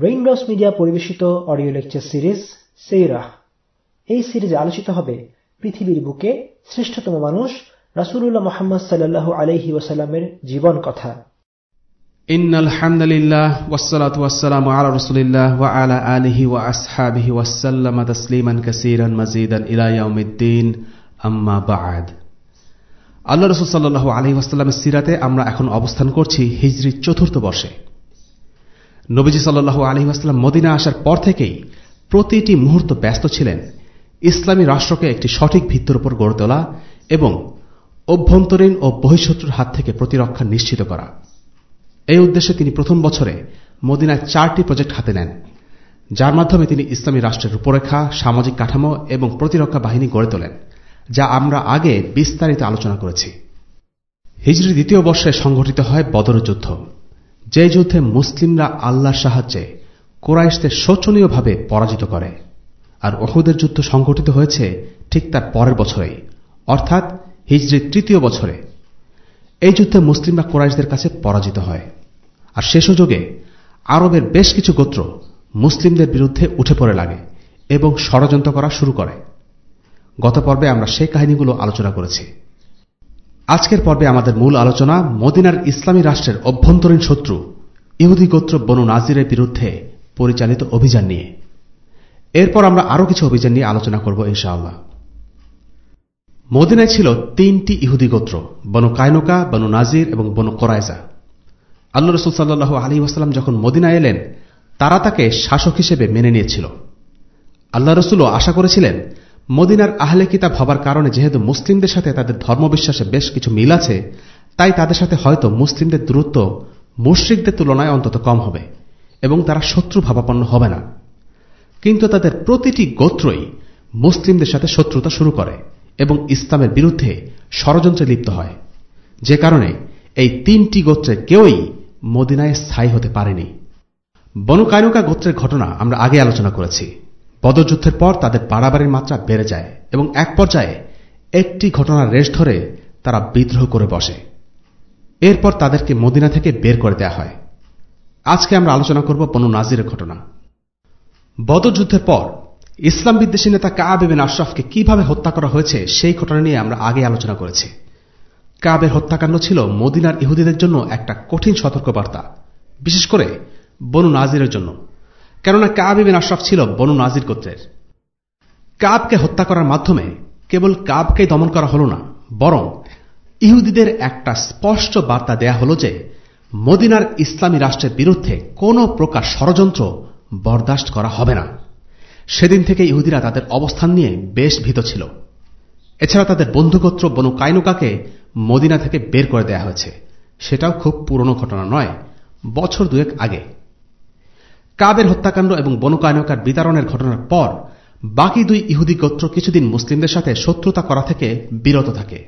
Raindrops media পরিবেশিত audio lecture series সেইরাহ এই সিরিজে আলোচিত হবে পৃথিবীর বুকে শ্রেষ্ঠতম মানুষ রাসূলুল্লাহ মুহাম্মদ সাল্লাল্লাহু আলাইহি ওয়াসাল্লামের জীবন কথা إن الحمد لله والصلاة والسلام على رسول الله وعلى آله وأصحابه وسلم تسليما كثيرا مزيدا إلى يوم الدين أما بعد আল্লাহ রসুল সাল্লাহ আলহি ওয়াসাল্লামের সিরাতে আমরা এখন অবস্থান করছি হিজরির চতুর্থ বর্ষে নবীজি সাল্লাহ আলহি ওয়াসাল্লাম মদিনা আসার পর থেকেই প্রতিটি মুহূর্ত ব্যস্ত ছিলেন। ইসলামী রাষ্ট্রকে একটি সঠিক ভিত্তির উপর গড়ে তোলা এবং অভ্যন্তরীণ ও বহিঃশত্রুর হাত থেকে প্রতিরক্ষা নিশ্চিত করা। এই উদ্দেশ্যে তিনি প্রথম বছরে মদিনায় চারটি প্রজেক্ট হাতে নেন, যার মাধ্যমে তিনি ইসলামী রাষ্ট্রের রূপরেখা, সামাজিক কাঠামো এবং প্রতিরক্ষা বাহিনী গড়ে তোলেন, যা আমরা আগে বিস্তারিত আলোচনা করেছি। হিজড়ি দ্বিতীয় বর্ষে সংঘটিত হয় বদর যুদ্ধ। যে যুদ্ধে মুসলিমরা আল্লাহর সাহায্যে কোরাইশদের শোচনীয়ভাবে পরাজিত করে। আর ওহুদের যুদ্ধ সংঘটিত হয়েছে ঠিক তার পরের বছরেই, অর্থাৎ হিজড়ির তৃতীয় বছরে। এই যুদ্ধে মুসলিমরা কোরাইশদের কাছে পরাজিত হয়। আর শেষ সুযোগে আরবের বেশ কিছু গোত্র মুসলিমদের বিরুদ্ধে উঠে পড়ে লাগে এবং ষড়যন্ত্র করা শুরু করে। গত পর্বে আমরা সেই কাহিনীগুলো আলোচনা করেছি। আজকের পর্বে আমাদের মূল আলোচনা মদিনার ইসলামী রাষ্ট্রের অভ্যন্তরীণ শত্রু, ইহুদি গোত্র বনু নাজিরের বিরুদ্ধে পরিচালিত অভিযান নিয়ে। এরপর আমরা আরও কিছু অভিযান নিয়ে আলোচনা করব, ইনশাআল্লাহ। মদিনায় ছিল তিনটি ইহুদি গোত্র, বনু কায়নকা বনু নাজির এবং বনু কোরাইজা আল্লাহ রসুল সাল্লু আলী ওয়াসাল্লাম যখন মদিনা এলেন, তারা তাকে শাসক হিসেবে মেনে নিয়েছিল। আল্লাহ রসুলও আশা করেছিলেন মদিনার আহলে কিতাব হবার কারণে যেহেতু মুসলিমদের সাথে তাদের ধর্মবিশ্বাসে বেশ কিছু মিল আছে, তাই তাদের সাথে হয়তো মুসলিমদের দূরত্ব মুশ্রিকদের তুলনায় অন্তত কম হবে এবং তারা শত্রু ভাবাপন্ন হবে না। কিন্তু তাদের প্রতিটি গোত্রই মুসলিমদের সাথে শত্রুতা শুরু করে এবং ইসলামের বিরুদ্ধে ষড়যন্ত্রে লিপ্ত হয়। যে কারণে এই তিনটি গোত্রের কেউই মদিনায় স্থায়ী হতে পারেনি। বনু কায়নকা গোত্রের ঘটনা আমরা আগে আলোচনা করেছি। বদযুদ্ধের পর তাদের বাড়াবাড়ির মাত্রা বেড়ে যায় এবং এক পর্যায়ে একটি ঘটনার রেশ ধরে তারা বিদ্রোহ করে বসে। এরপর তাদেরকে মদিনা থেকে বের করে দেয়া হয়। আজকে আমরা আলোচনা করব বনু নাজিরের ঘটনা। বদযুদ্ধের পর ইসলাম বিদ্বেষী নেতা কাবেন আশরাফকে কীভাবে হত্যা করা হয়েছে সেই ঘটনা নিয়ে আমরা আগে আলোচনা করেছি। কাবের হত্যাকাণ্ড ছিল মদিনার ইহুদিদের জন্য একটা কঠিন সতর্কবার্তা, বিশেষ করে বনু নাজিরের জন্য। কেননা কাবিন আশরাফ ছিল বনু নাজির গোত্রের। কাবকে হত্যা করার মাধ্যমে কেবল কাবকে দমন করা হল না, বরং ইহুদিদের একটা স্পষ্ট বার্তা দেয়া হল যে, মদিনার ইসলামী রাষ্ট্রের বিরুদ্ধে কোন প্রকার ষড়যন্ত্র বরদাস্ত করা হবে না। সেদিন থেকে ইহুদিরা তাদের অবস্থান নিয়ে বেশ ভীত ছিল। এছাড়া তাদের বন্ধুগোত্র বনু কাইনুকাকে মদিনা থেকে বের করে দেয়া হয়েছে। সেটাও খুব পুরনো ঘটনা নয়, বছর দুয়েক আগে। কাবের হত্যাকাণ্ড এবং বনকায়নকার বিতরণের ঘটনার পর বাকি দুই ইহুদি গোত্র কিছুদিন মুসলিমদের সাথে শত্রুতা করা থেকে বিরত থাকে।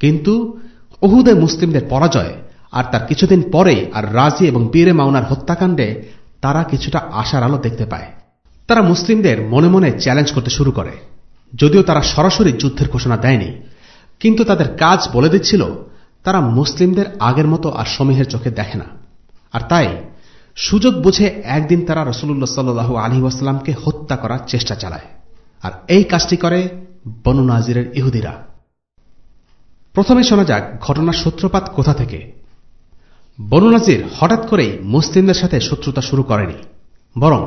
কিন্তু ওহুদে মুসলিমদের পরাজয় আর তার কিছুদিন পরেই আর রাজি এবং বীরে মাউনার হত্যাকাণ্ডে তারা কিছুটা আশার আলো দেখতে পায়। তারা মুসলিমদের মনে মনে চ্যালেঞ্জ করতে শুরু করে। যদিও তারা সরাসরি যুদ্ধের ঘোষণা দেয়নি, কিন্তু তাদের কাজ বলে দিচ্ছিল, তারা মুসলিমদের আগের মতো আর সমীহের চোখে দেখে না। আর তাই সুযোগ বুঝে একদিন তারা রসুল্লাহ সাল্লু আলী ওয়াসাল্লামকে হত্যা করার চেষ্টা চালায়। আর এই কাজটি করে বনু নাজিরের ইহুদিরা। প্রথমে শোনা যাক ঘটনার সূত্রপাত কোথা থেকে। বনু নাজির হঠাৎ করেই মুসলিমদের সাথে শত্রুতা শুরু করেনি, বরং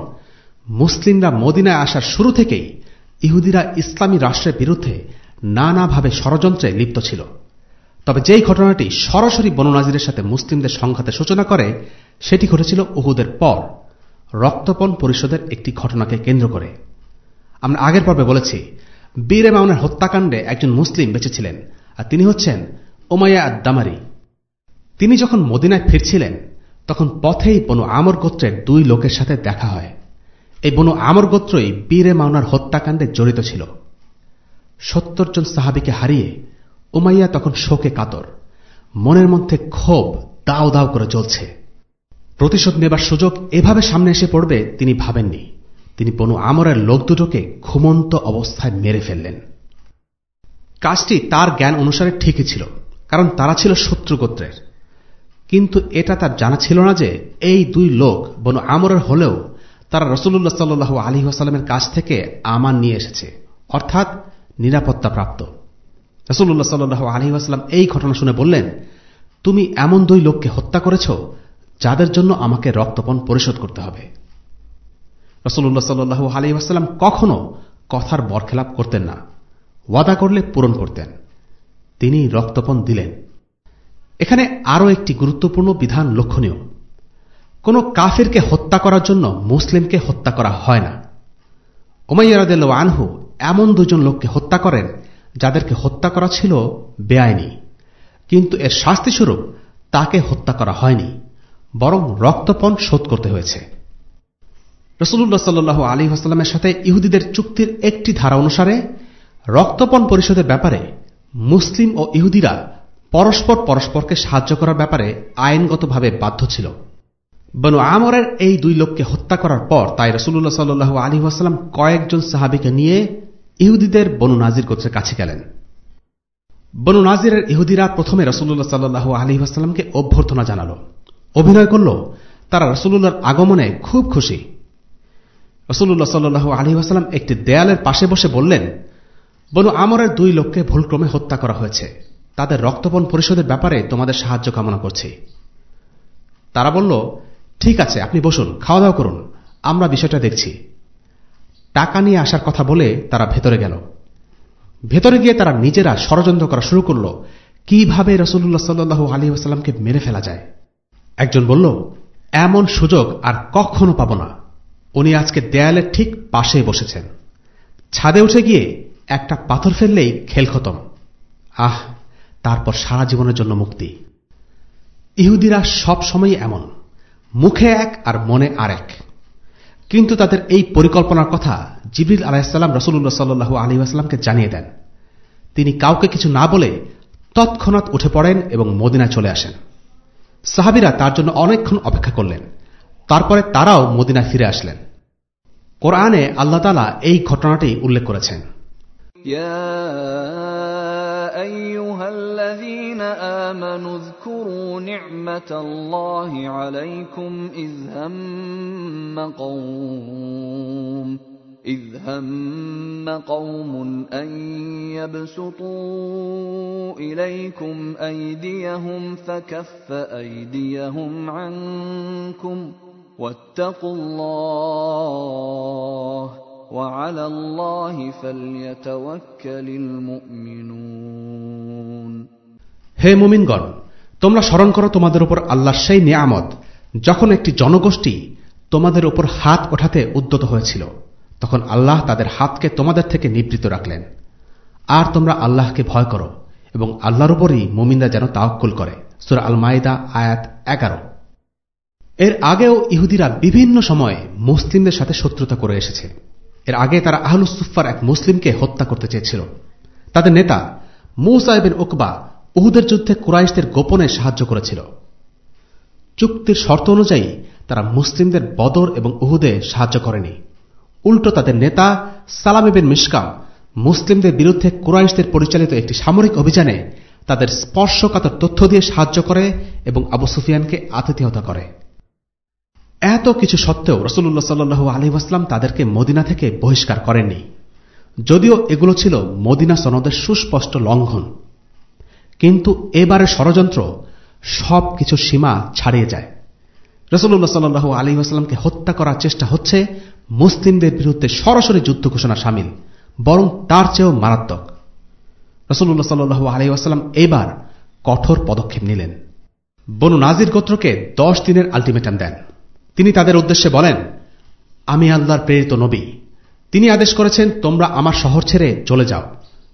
মুসলিমরা মদিনায় আসার শুরু থেকেই ইহুদিরা ইসলামী রাষ্ট্রের বিরুদ্ধে নানাভাবে ষড়যন্ত্রে লিপ্ত ছিল। তবে যেই ঘটনাটি সরাসরি বননাজিরের সাথে মুসলিমদের সংঘাতের সূচনা করে, সেটি ঘটেছিল উহুদের পর। রক্তপণ পরিষদের একটি ঘটনাকে কেন্দ্র করে। আমরা আগের পর্বে বলেছি, বীর মাউনের হত্যাকাণ্ডে একজন মুসলিম বেঁচেছিলেন আর তিনি হচ্ছেন ওমাইয়া আদামারি তিনি যখন মদিনায় ফিরছিলেন, তখন পথেই বনু আমর গোত্রের দুই লোকের সাথে দেখা হয়। এই বনু আমর গোত্রই বীরে মাওনার হত্যাকাণ্ডে জড়িত ছিল। সত্তর জন সাহাবিকে হারিয়ে উমাইয়া তখন শোকে কাতর। মনের মধ্যে ক্ষোভ দাও দাও করে চলছে প্রতিশোধ নেবার সুযোগ এভাবে সামনে এসে পড়বে তিনি ভাবেননি। তিনি বনু আমরের লোক দুটোকে ঘুমন্ত অবস্থায় মেরে ফেললেন। কাজটি তার জ্ঞান অনুসারে ঠিকই ছিল, কারণ তারা ছিল শত্রু গোত্রের। কিন্তু এটা তার জানা ছিল না যে এই দুই লোক বনু আমরের হলেও তারা রসুল্লাহ সাল্লু আলী আসালামের কাছ থেকে আমান নিয়ে এসেছে, অর্থাৎ নিরাপত্তা প্রাপ্ত রসুল্লাহ সাল্লু আলী আসালাম এই ঘটনা শুনে বললেন, তুমি এমন দুই লোককে হত্যা করেছ যাদের জন্য আমাকে রক্তপণ পরিশোধ করতে হবে। রসুল্লাহ সাল্লু আলী আসালাম কখনো কথার বরখেলাপ করতেন না, ওয়াদা করলে পূরণ করতেন। তিনি রক্তপণ দিলেন। এখানে আরও একটি গুরুত্বপূর্ণ বিধান লক্ষণীয়। কোন কাফিরকে হত্যা করার জন্য মুসলিমকে হত্যা করা হয় না। ওমাইয়ারদেল আনহু এমন দুজন লোককে হত্যা করেন যাদেরকে হত্যা করা ছিল বেআইনি। কিন্তু এর শাস্তিস্বরূপ তাকে হত্যা করা হয়নি, বরং রক্তপণ শোধ করতে হয়েছে। রসুল্লাহ সাল্লু আলী হাসলামের সাথে ইহুদিদের চুক্তির একটি ধারা অনুসারে রক্তপণ পরিষদের ব্যাপারে মুসলিম ও ইহুদিরা পরস্পর পরস্পরকে সাহায্য করার ব্যাপারে আইনগতভাবে বাধ্য ছিল। বনু আমরের এই দুই লোককে হত্যা করার পর তাই রসুল্লাহ সাল্লু আলী ওয়াসালাম কয়েকজন সাহাবিকে নিয়ে ইহুদিদের বনু নাজির গোত্রের কাছে গেলেন। বনু নাজিরের ইহুদিরা প্রথমে রসুল্লাহ সাল্লু আলী ওয়াসালামকে অভ্যর্থনা জানাল। অভিনয় করল। তারা রসুল্লাহর আগমনে খুব খুশি। রসুল্লাহ সাল্লু আলী ওয়াসালাম একটি দেয়ালের পাশে বসে বললেন, বনু আমরের দুই লোককে ভুলক্রমে হত্যা করা হয়েছে। তাদের রক্তপণ পরিশোধের ব্যাপারে তোমাদের সাহায্য কামনা করছি। তারা বলল, ঠিক আছে, আপনি বসুন খাওয়া দাওয়া করুন। আমরা বিষয়টা দেখছি। টাকা নিয়ে আসার কথা বলে তারা ভেতরে গেল। ভেতরে গিয়ে তারা নিজেরা ষড়যন্ত্র করা শুরু করল, কীভাবে রসুল্লাহ সাল্লু আলী আসাল্লামকে মেরে ফেলা যায়। একজন বলল, এমন সুযোগ আর কখনো পাব না। উনি আজকে দেয়ালের ঠিক পাশে বসেছেন। ছাদে উঠে গিয়ে একটা পাথর ফেললেই খেল খতম। আহ, তারপর সারা জীবনের জন্য মুক্তি। ইহুদিরা সব সময় এমন, মুখে এক আর মনে আরেক। কিন্তু তাদের এই পরিকল্পনার কথা জিবরিল আলাহিসাল্লাম রসুল্লাহ সাল্লু আলী আসলামকে জানিয়ে দেন। তিনি কাউকে কিছু না বলে তৎক্ষণাৎ উঠে পড়েন এবং মদিনায় চলে আসেন। সাহাবিরা তার জন্য অনেকক্ষণ অপেক্ষা করলেন। তারপরে তারাও মদিনায় ফিরে আসলেন। কোরআনে আল্লাহ তালা এই ঘটনাটি উল্লেখ করেছেন। أيها الذين آمنوا اذكروا نعمة الله عليكم إذ هم قوم إذ هم قوم أن يبسطوا إليكم أيديهم فكف أيديهم عنكم واتقوا الله وعلى الله فليتوكل المؤمنون হে মুমিনগণ তোমরা স্মরণ করো তোমাদের উপর আল্লাহ সেই নিয়ামত যখন একটি জনগোষ্ঠী তোমাদের উপর হাত ওঠাতে উদ্যত হয়েছিল তখন আল্লাহ তাদের হাতকে তোমাদের থেকে নিবৃত রাখলেন আর তোমরা আল্লাহকে ভয় করো এবং আল্লাহর উপরই মুমিনরা যেন তাওকুল করে সুরা আল মাইদা আয়াত এগারো এর আগেও ইহুদিরা বিভিন্ন সময়ে মুসলিমদের সাথে শত্রুতা করে এসেছে এর আগে তারা আহলুসুফার এক মুসলিমকে হত্যা করতে চেয়েছিল। তাদের নেতা মৌসাহেবেন ওকবা উহুদের যুদ্ধে কুরাইশদের গোপনে সাহায্য করেছিল। চুক্তির শর্ত অনুযায়ী তারা মুসলিমদের বদর এবং উহুদে সাহায্য করেনি। উল্টো তাদের নেতা সালামিবেন মিসকাম মুসলিমদের বিরুদ্ধে কুরাইশদের পরিচালিত একটি সামরিক অভিযানে তাদের স্পর্শকাতর তথ্য দিয়ে সাহায্য করে এবং আবু সুফিয়ানকে আতিথেয়তা করে। এত কিছু সত্ত্বেও রসুল্লাহ সাল্লু আলহিবাস্লাম তাদেরকে মদিনা থেকে বহিষ্কার করেননি। যদিও এগুলো ছিল মদিনা সনদের সুস্পষ্ট লঙ্ঘন। কিন্তু এবারে ষড়যন্ত্র সব কিছু সীমা ছাড়িয়ে যায়। রসুল্লাহ সাল্লু আলী আসলামকে হত্যা করার চেষ্টা হচ্ছে, মুসলিমদের বিরুদ্ধে সরাসরি যুদ্ধ ঘোষণা সামিল, বরং তার চেয়েও মারাত্মক। রসুল্লাহ সাল্লু আলী আসলাম এবার কঠোর পদক্ষেপ নিলেন। বনু নাজির গোত্রকে দশ দিনের আলটিমেটাম দেন। তিনি তাদের উদ্দেশ্যে বলেন, আমি আল্লাহর প্রেরিত নবী। তিনি আদেশ করেছেন, তোমরা আমার শহর ছেড়ে চলে যাও।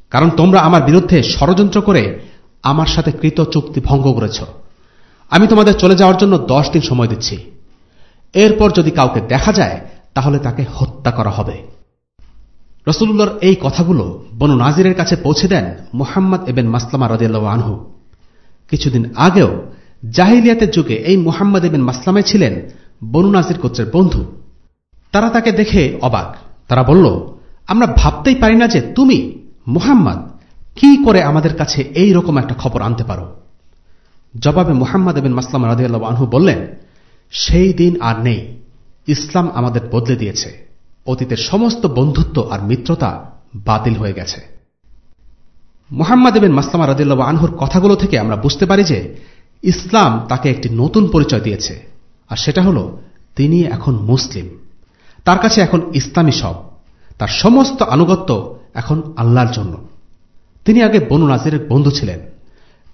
কারণ তোমরা আমার বিরুদ্ধে ষড়যন্ত্র করে আমার সাথে কৃত চুক্তি ভঙ্গ করেছ। আমি তোমাদের চলে যাওয়ার জন্য দশ দিন সময় দিচ্ছি। এরপর যদি কাউকে দেখা যায়, তাহলে তাকে হত্যা করা হবে। রসুল্লাহর এই কথাগুলো বনু নাজিরের কাছে পৌঁছে দেন মোহাম্মদ এবেন মাসলামা রদিয়াল্লাহ আনহু। কিছুদিন আগেও জাহিলিয়াতের যুগে এই মোহাম্মদ এবেন মাসলামে ছিলেন বনু নাজির গোত্রের বন্ধু। তারা তাকে দেখে অবাক। তারা বলল, আমরা ভাবতেই পারি না যে তুমি, মুহাম্মদ, কি করে আমাদের কাছে এই রকম একটা খবর আনতে পারো? জবাবে মুহাম্মদ বিন মাসলাম রাদিয়াল্লাহ আনহু বললেন, সেই দিন আর নেই। ইসলাম আমাদের বদলে দিয়েছে। অতীতের সমস্ত বন্ধুত্ব আর মিত্রতা বাতিল হয়ে গেছে। মোহাম্মদ বিন মাসলামা রাদিল্লাহ আনহুর কথাগুলো থেকে আমরা বুঝতে পারি যে ইসলাম তাকে একটি নতুন পরিচয় দিয়েছে। আর সেটা হল, তিনি এখন মুসলিম। তার কাছে এখন ইসলামী সব। তার সমস্ত আনুগত্য এখন আল্লাহর জন্য। তিনি আগে বনু নাজিরের বন্ধু ছিলেন।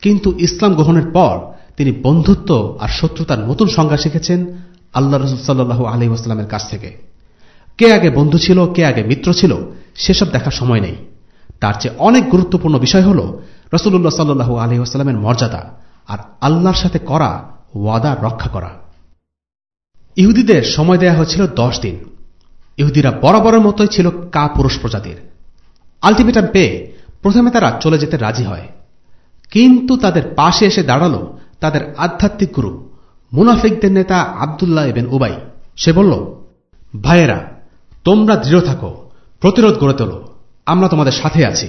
কিন্তু ইসলাম গ্রহণের পর তিনি বন্ধুত্ব আর শত্রুতার নতুন সংজ্ঞা শিখেছেন আল্লাহ রসুল সাল্লু আলি আসলামের কাছ থেকে। কে আগে বন্ধু ছিল, কে আগে মিত্র ছিল, সেসব দেখার সময় নেই। তার চেয়ে অনেক গুরুত্বপূর্ণ বিষয় হল রসুল্লাহ সাল্লু আলি আসলামের মর্যাদা আর আল্লাহর সাথে করা ওয়াদা রক্ষা করা। ইহুদিদের সময় দেয়া হয়েছিল দশ দিন। ইহুদিরা বরাবরের মতোই ছিল কা পুরুষ প্রজাতির। আলটিমেটাম পেয়ে প্রথমে তারা চলে যেতে রাজি হয়। কিন্তু তাদের পাশে এসে দাঁড়াল তাদের আধ্যাত্মিক গুরু, মুনাফিকদের নেতা আবদুল্লাহ এবেন উবাই। সে বলল, ভাইয়েরা, তোমরা দৃঢ় থাকো, প্রতিরোধ গড়ে তোলো, আমরা তোমাদের সাথে আছি।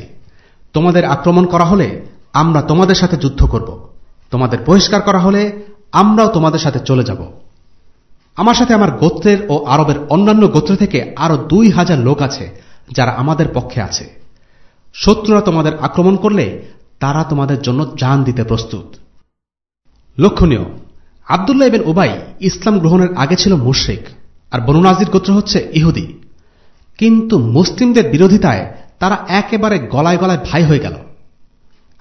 তোমাদের আক্রমণ করা হলে আমরা তোমাদের সাথে যুদ্ধ করব। তোমাদের বহিষ্কার করা হলে আমরাও তোমাদের সাথে চলে যাব। আমার সাথে আমার গোত্রের ও আরবের অন্যান্য গোত্র থেকে আরও দুই হাজার লোক আছে, যারা আমাদের পক্ষে আছে। শত্রুরা তোমাদের আক্রমণ করলে তারা তোমাদের জন্য জান দিতে প্রস্তুত। লক্ষণীয়, আবদুল্লাহ এবেন উবাই ইসলাম গ্রহণের আগে ছিল মুশ্রিক, আর বনুনাজির গোত্র হচ্ছে ইহুদি। কিন্তু মুসলিমদের বিরোধিতায় তারা একেবারে গলায় গলায় ভাই হয়ে গেল।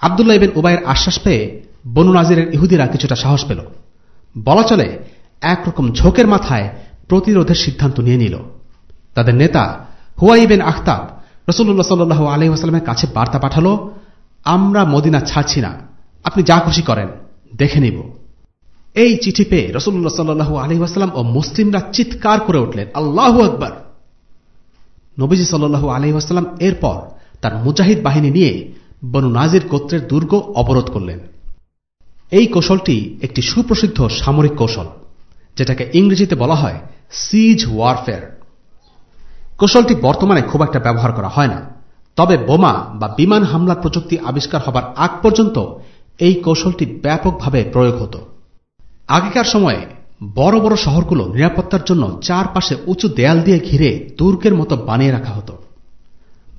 আবদুল্লাহ ইবেন উবাইয়ের আশ্বাস পেয়ে বনু নাজিরের ইহুদিরা কিছুটা সাহস পেল। বলা চলে একরকম ঝোঁকের মাথায় প্রতিরোধের সিদ্ধান্ত নিয়ে নিল। তাদের নেতা হুয়াই হুয়াইবেন আখতাব রসুল্লাহ সাল্লু আলহিহাস্লামের কাছে বার্তা পাঠাল, আমরা মদিনা ছাড়ছি না। আপনি যা খুশি করেন, দেখে নিব। এই চিঠি পেয়ে রসুল্লাহ সাল্লু আলহিহাস্লাম ও মুসলিমরা চিৎকার করে উঠলেন, আল্লাহ আকবর! নবীজি সাল্লু আলহিহাস্লাম এরপর তার মুজাহিদ বাহিনী নিয়ে বনু নাজির গোত্রের দুর্গ অবরোধ করলেন। এই কৌশলটি একটি সুপ্রসিদ্ধ সামরিক কৌশল। যেটাকে ইংরেজিতে বলা হয় সিজ ওয়ারফেয়ার কৌশলটি বর্তমানে খুব একটা ব্যবহার করা হয় না। তবে বোমা বা বিমান হামলা প্রযুক্তি আবিষ্কার হবার আগ পর্যন্ত এই কৌশলটি ব্যাপকভাবে প্রয়োগ হতো। আগেকার সময়ে বড় বড় শহরগুলো নিরাপত্তার জন্য চারপাশে উঁচু দেয়াল দিয়ে ঘিরে দুর্গের মতো বানিয়ে রাখা হতো।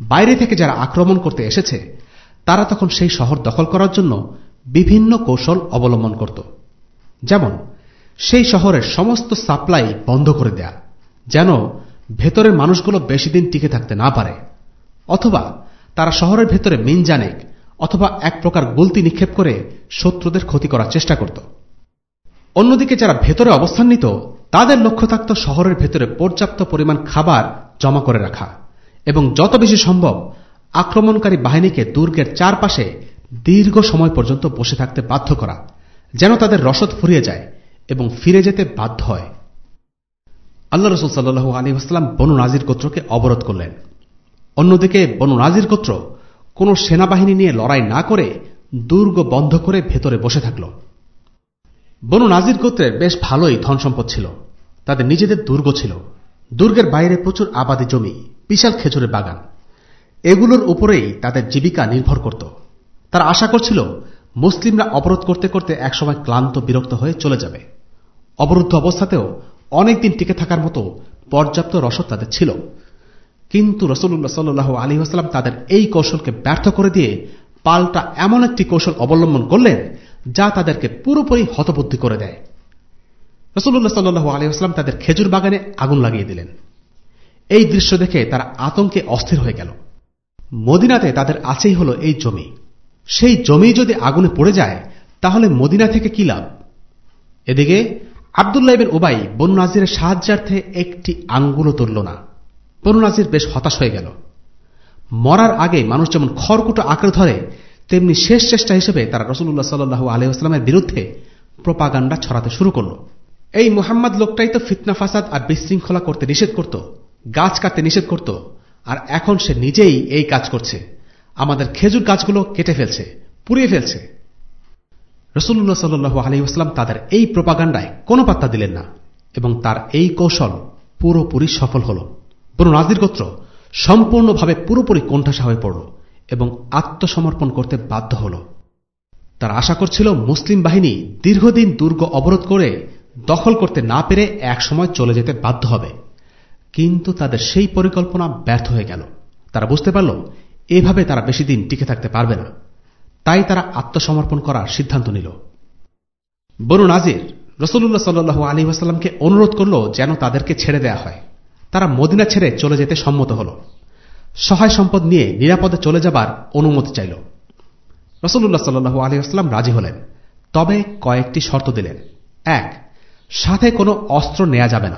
বাইরে থেকে যারা আক্রমণ করতে এসেছে, তারা তখন সেই শহর দখল করার জন্য বিভিন্ন কৌশল অবলম্বন করত। যেমন সেই শহরের সমস্ত সাপ্লাই বন্ধ করে দেয়া, যেন ভেতরের মানুষগুলো বেশি দিন টিকে থাকতে না পারে। অথবা তারা শহরের ভেতরে মিনজানেক অথবা এক প্রকার গুলতি নিক্ষেপ করে শত্রুদের ক্ষতি করার চেষ্টা করত। অন্যদিকে যারা ভেতরে অবস্থান নিত তাদের লক্ষ্য থাকত শহরের ভেতরে পর্যাপ্ত পরিমাণ খাবার জমা করে রাখা এবং যত বেশি সম্ভব আক্রমণকারী বাহিনীকে দুর্গের চারপাশে দীর্ঘ সময় পর্যন্ত বসে থাকতে বাধ্য করা, যেন তাদের রসদ ফুরিয়ে যায়। এবং ফিরে যেতে বাধ্য হয়। আল্লাহ রসুল সাল্লু আলী আসলাম বনু নাজির গোত্রকে অবরোধ করলেন। অন্যদিকে বনু নাজির গোত্র কোন সেনাবাহিনী নিয়ে লড়াই না করে দুর্গ বন্ধ করে ভেতরে বসে থাকল। বনু নাজির গোত্রের বেশ ভালোই ধন সম্পদ ছিল। তাদের নিজেদের দুর্গ ছিল। দুর্গের বাইরে প্রচুর আবাদি জমি, বিশাল খেজুরের বাগান। এগুলোর উপরেই তাদের জীবিকা নির্ভর করত। তারা আশা করছিল মুসলিমরা অবরোধ করতে করতে একসময় ক্লান্ত, বিরক্ত হয়ে চলে যাবে। অবরুদ্ধ অবস্থাতেও অনেকদিন টিকে থাকার মতো পর্যাপ্ত রসদ তাদের ছিল। কিন্তু রসুল্লাহ সাল্লু আলী আসলাম তাদের এই কৌশলকে ব্যর্থ করে দিয়ে পাল্টা এমন একটি কৌশল অবলম্বন করলেন যা তাদেরকে পুরোপুরি হতবুদ্ধি করে দেয়। রসুল্লাহ সাল্লু আলী আসলাম তাদের খেজুর বাগানে আগুন লাগিয়ে দিলেন। এই দৃশ্য দেখে তারা আতঙ্কে অস্থির হয়ে গেল। মদিনাতে তাদের আছেই হল এই জমি। সেই জমি যদি আগুনে পড়ে যায়, তাহলে মদিনা থেকে কি লাভ? এদিকে আবদুল্লাহ বিন উবাই বনু নাজিরের সাহায্যার্থে একটি আঙ্গুলও তুলল না। বনু নাজির বেশ হতাশ হয়ে গেল। মরার আগে মানুষ যেমন খড়কুটো আঁকড়ে ধরে, তেমনি শেষ চেষ্টা হিসেবে তারা রসুল্লাহ সাল্লু আলহামের বিরুদ্ধে প্রপাগান্ডা ছড়াতে শুরু করল। এই মোহাম্মদ লোকটাই তো ফিতনা, ফাসাদ আর বিশৃঙ্খলা করতে নিষেধ করত, গাছ কাটতে নিষেধ করত, আর এখন সে নিজেই এই কাজ করছে। আমাদের খেজুর গাছগুলো কেটে ফেলছে, পুড়িয়ে ফেলছে। রসুল্লাহ সাল্লু আলহিউসলাম তাদের এই প্রপাগান্ডায় কোনো পাত্তা দিলেন না এবং তার এই কৌশল পুরোপুরি সফল হল। পুরো নাজির গোত্র সম্পূর্ণভাবে পুরোপুরি কোণঠাসা হয়ে পড়ল এবং আত্মসমর্পণ করতে বাধ্য হল। তারা আশা করছিল মুসলিম বাহিনী দীর্ঘদিন দুর্গ অবরোধ করে দখল করতে না পেরে একসময় চলে যেতে বাধ্য হবে। কিন্তু তাদের সেই পরিকল্পনা ব্যর্থ হয়ে গেল। তারা বুঝতে পারল এভাবে তারা বেশি দিন টিকে থাকতে পারবে না। তাই তারা আত্মসমর্পণ করার সিদ্ধান্ত নিল। বনু নাজির রসুল্লাহ সাল্লু আলী আসাল্লামকে অনুরোধ করল যেন তাদেরকে ছেড়ে দেয়া হয়। তারা মদিনা ছেড়ে চলে যেতে সম্মত হল। সহায় সম্পদ নিয়ে নিরাপদে চলে যাবার অনুমতি চাইল। রসুল্লাহ সাল্লু আলী আসলাম রাজি হলেন। তবে কয়েকটি শর্ত দিলেন। এক, সাথে কোনো অস্ত্র নেওয়া যাবে না।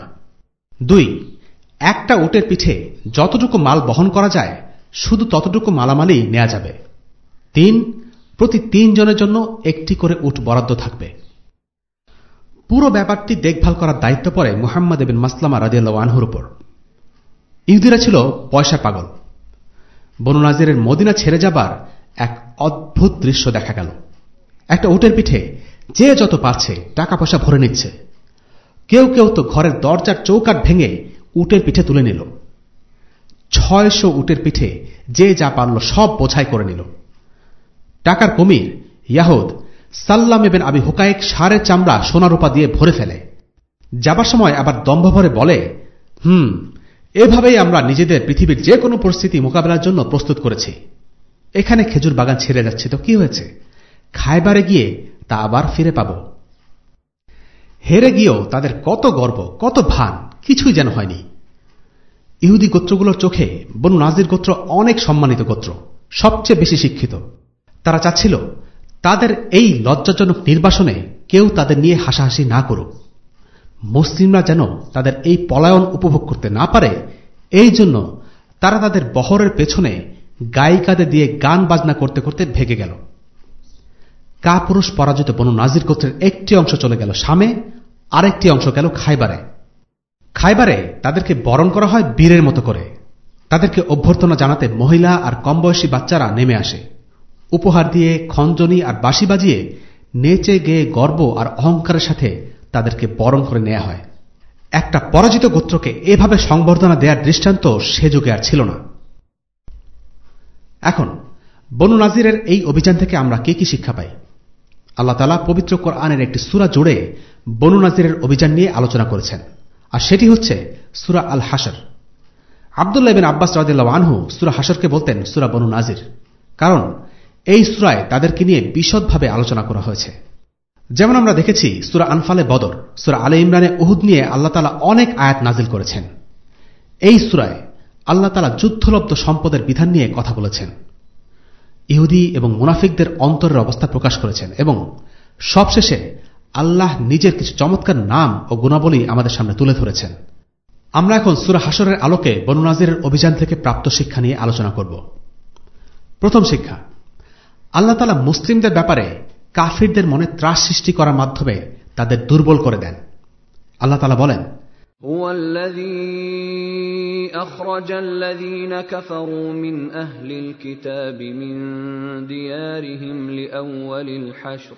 দুই, একটা উটের পিঠে যতটুকু মাল বহন করা যায় শুধু ততটুকু মালামালই নেওয়া যাবে। তিন, প্রতি তিন জনের জন্য একটি করে উট বরাদ্দ থাকবে। পুরো ব্যাপারটি দেখভাল করার দায়িত্ব পড়ে মুহাম্মদ এবিন মাসলামা রাজিয়াল আনহুর উপর। ইহুদিরা ছিল পয়সা পাগল। বনু নাজিরের মদিনা ছেড়ে যাবার এক অদ্ভুত দৃশ্য দেখা গেল। একটা উটের পিঠে যে যত পারছে টাকা পয়সা ভরে নিচ্ছে। কেউ কেউ তো ঘরের দরজার চৌকাট ভেঙে উটের পিঠে তুলে নিল। ছয়শো উটের পিঠে যে যা পারল সব বোঝাই করে নিল। টাকার কমির ইয়াহুদ সাল্লাম এবেন আবি হুকায়েক সারের চামড়া সোনারূপা দিয়ে ভরে ফেলে। যাবার সময় আবার দম্ভ ভরে বলে, হুম, এভাবেই আমরা নিজেদের পৃথিবীর যে কোনো পরিস্থিতি মোকাবেলার জন্য প্রস্তুত করেছি। এখানে খেজুর বাগান ছেড়ে যাচ্ছে তো কি হয়েছে? খায়বারে গিয়ে তা আবার ফিরে পাব। হেরে গিয়েও তাদের কত গর্ব, কত ভান, কিছুই যেন হয়নি। ইহুদি গোত্রগুলোর চোখে বনু নাজির গোত্র অনেক সম্মানিত গোত্র, সবচেয়ে বেশি শিক্ষিত। তারা চাচ্ছিল, তাদের এই লজ্জাজনক নির্বাসনে কেউ তাদের নিয়ে হাসাহাসি না করুক। মুসলিমরা যেন তাদের এই পলায়ন উপভোগ করতে না পারে, এই জন্য তারা তাদের বহরের পেছনে গায়িকাদের দিয়ে গান বাজনা করতে করতে ভেগে গেল। কাপুরুষ পরাজিত বনু নাজির গোত্রের একটি অংশ চলে গেল সামে আরেকটি অংশ গেল খাইবারে। খাইবারে তাদেরকে বরণ করা হয় বীরের মতো করে। তাদেরকে অভ্যর্থনা জানাতে মহিলা আর কম বয়সী বাচ্চারা নেমে আসে। উপহার দিয়ে খঞ্জনি আর বাঁশি বাজিয়ে নেচে গেয়ে গর্ব আর অহংকারের সাথে তাদেরকে বরণ করে নেওয়া হয়। একটা পরাজিত গোত্রকে এভাবে সংবর্ধনা দেওয়ার দৃষ্টান্ত সে যুগে আর ছিল না। এখন, বনু নাজিরের এই অভিযান থেকে আমরা কি কি শিক্ষা পাই? আল্লাহ তালা পবিত্র কোরআনের একটি সুরা জুড়ে বনু নাজিরের অভিযান নিয়ে আলোচনা করেছেন। আর সেটি হচ্ছে সুরা আল হাসর আবদুল্লাহ বিন আব্বাস রাদিল্লাহ আনহু সুরা হাসরকে বলতেন সুরা বনু নাজির, কারণ এই সুরায় তাদেরকে নিয়ে বিশদভাবে আলোচনা করা হয়েছে। যেমন আমরা দেখেছি সুরা আনফালে বদর, সুরা আলে ইমরানে উহুদ নিয়ে আল্লাহ তালা অনেক আয়াত নাজিল করেছেন। এই সুরায় আল্লাহ তালা যুদ্ধলব্ধ সম্পদের বিধান নিয়ে কথা বলেছেন। ইহুদি এবং মুনাফিকদের অন্তরের অবস্থা প্রকাশ করেছেন এবং সবশেষে আল্লাহ নিজের কিছু চমৎকার নাম ও গুণাবলী আমাদের সামনে তুলে ধরেছেন আমরা এখন সুরা হাসরের আলোকে বনুনাজিরের অভিযান থেকে প্রাপ্ত শিক্ষা নিয়ে আলোচনা করব প্রথম শিক্ষা আল্লাহ তালা মুসলিমদের ব্যাপারে কাফিরদের মনে ত্রাস সৃষ্টি করার মাধ্যমে তাদের দুর্বল করে দেন আল্লাহ তালা বলেন هو الذي أخرج الذين كفروا من أهل الكتاب من ديارهم لأول الحشر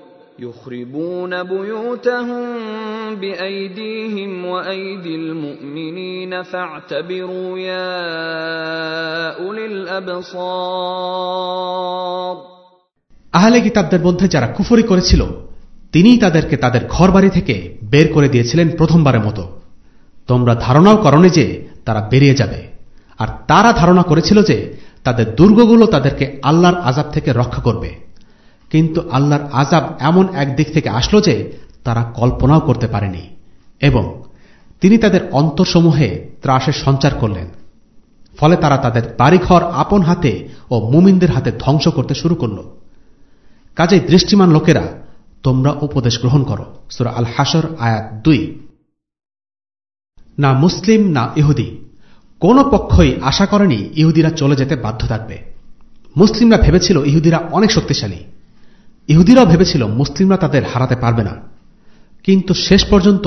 يخربون بيوتهم بأيديهم وأيدي المؤمنين فاعتبروا يا أولي الأبصار আহলে কিতাবদের মধ্যে যারা কুফরি করেছিল তিনিই তাদেরকে তাদের ঘরবাড়ি থেকে বের করে দিয়েছিলেন প্রথমবারের মতো তোমরা ধারণাও করনি যে তারা বেরিয়ে যাবে আর তারা ধারণা করেছিল যে তাদের দুর্গগুলো তাদেরকে আল্লাহর আজাব থেকে রক্ষা করবে কিন্তু আল্লাহর আজাব এমন একদিক থেকে আসলো যে তারা কল্পনাও করতে পারেনি এবং তিনি তাদের অন্তরসমূহে ত্রাসের সঞ্চার করলেন। ফলে তারা তাদের বাড়িঘর আপন হাতে ও মুমিনদের হাতে ধ্বংস করতে শুরু করল। কাজেই দৃষ্টিমান লোকেরা, তোমরা উপদেশ গ্রহণ করো। সুরা আল হাসর আয়াত দুই। না মুসলিম, না ইহুদি, কোন পক্ষই আশা করেনি ইহুদিরা চলে যেতে বাধ্য থাকবে। মুসলিমরা ভেবেছিল ইহুদিরা অনেক শক্তিশালী। ইহুদিরাও ভেবেছিল মুসলিমরা তাদের হারাতে পারবে না। কিন্তু শেষ পর্যন্ত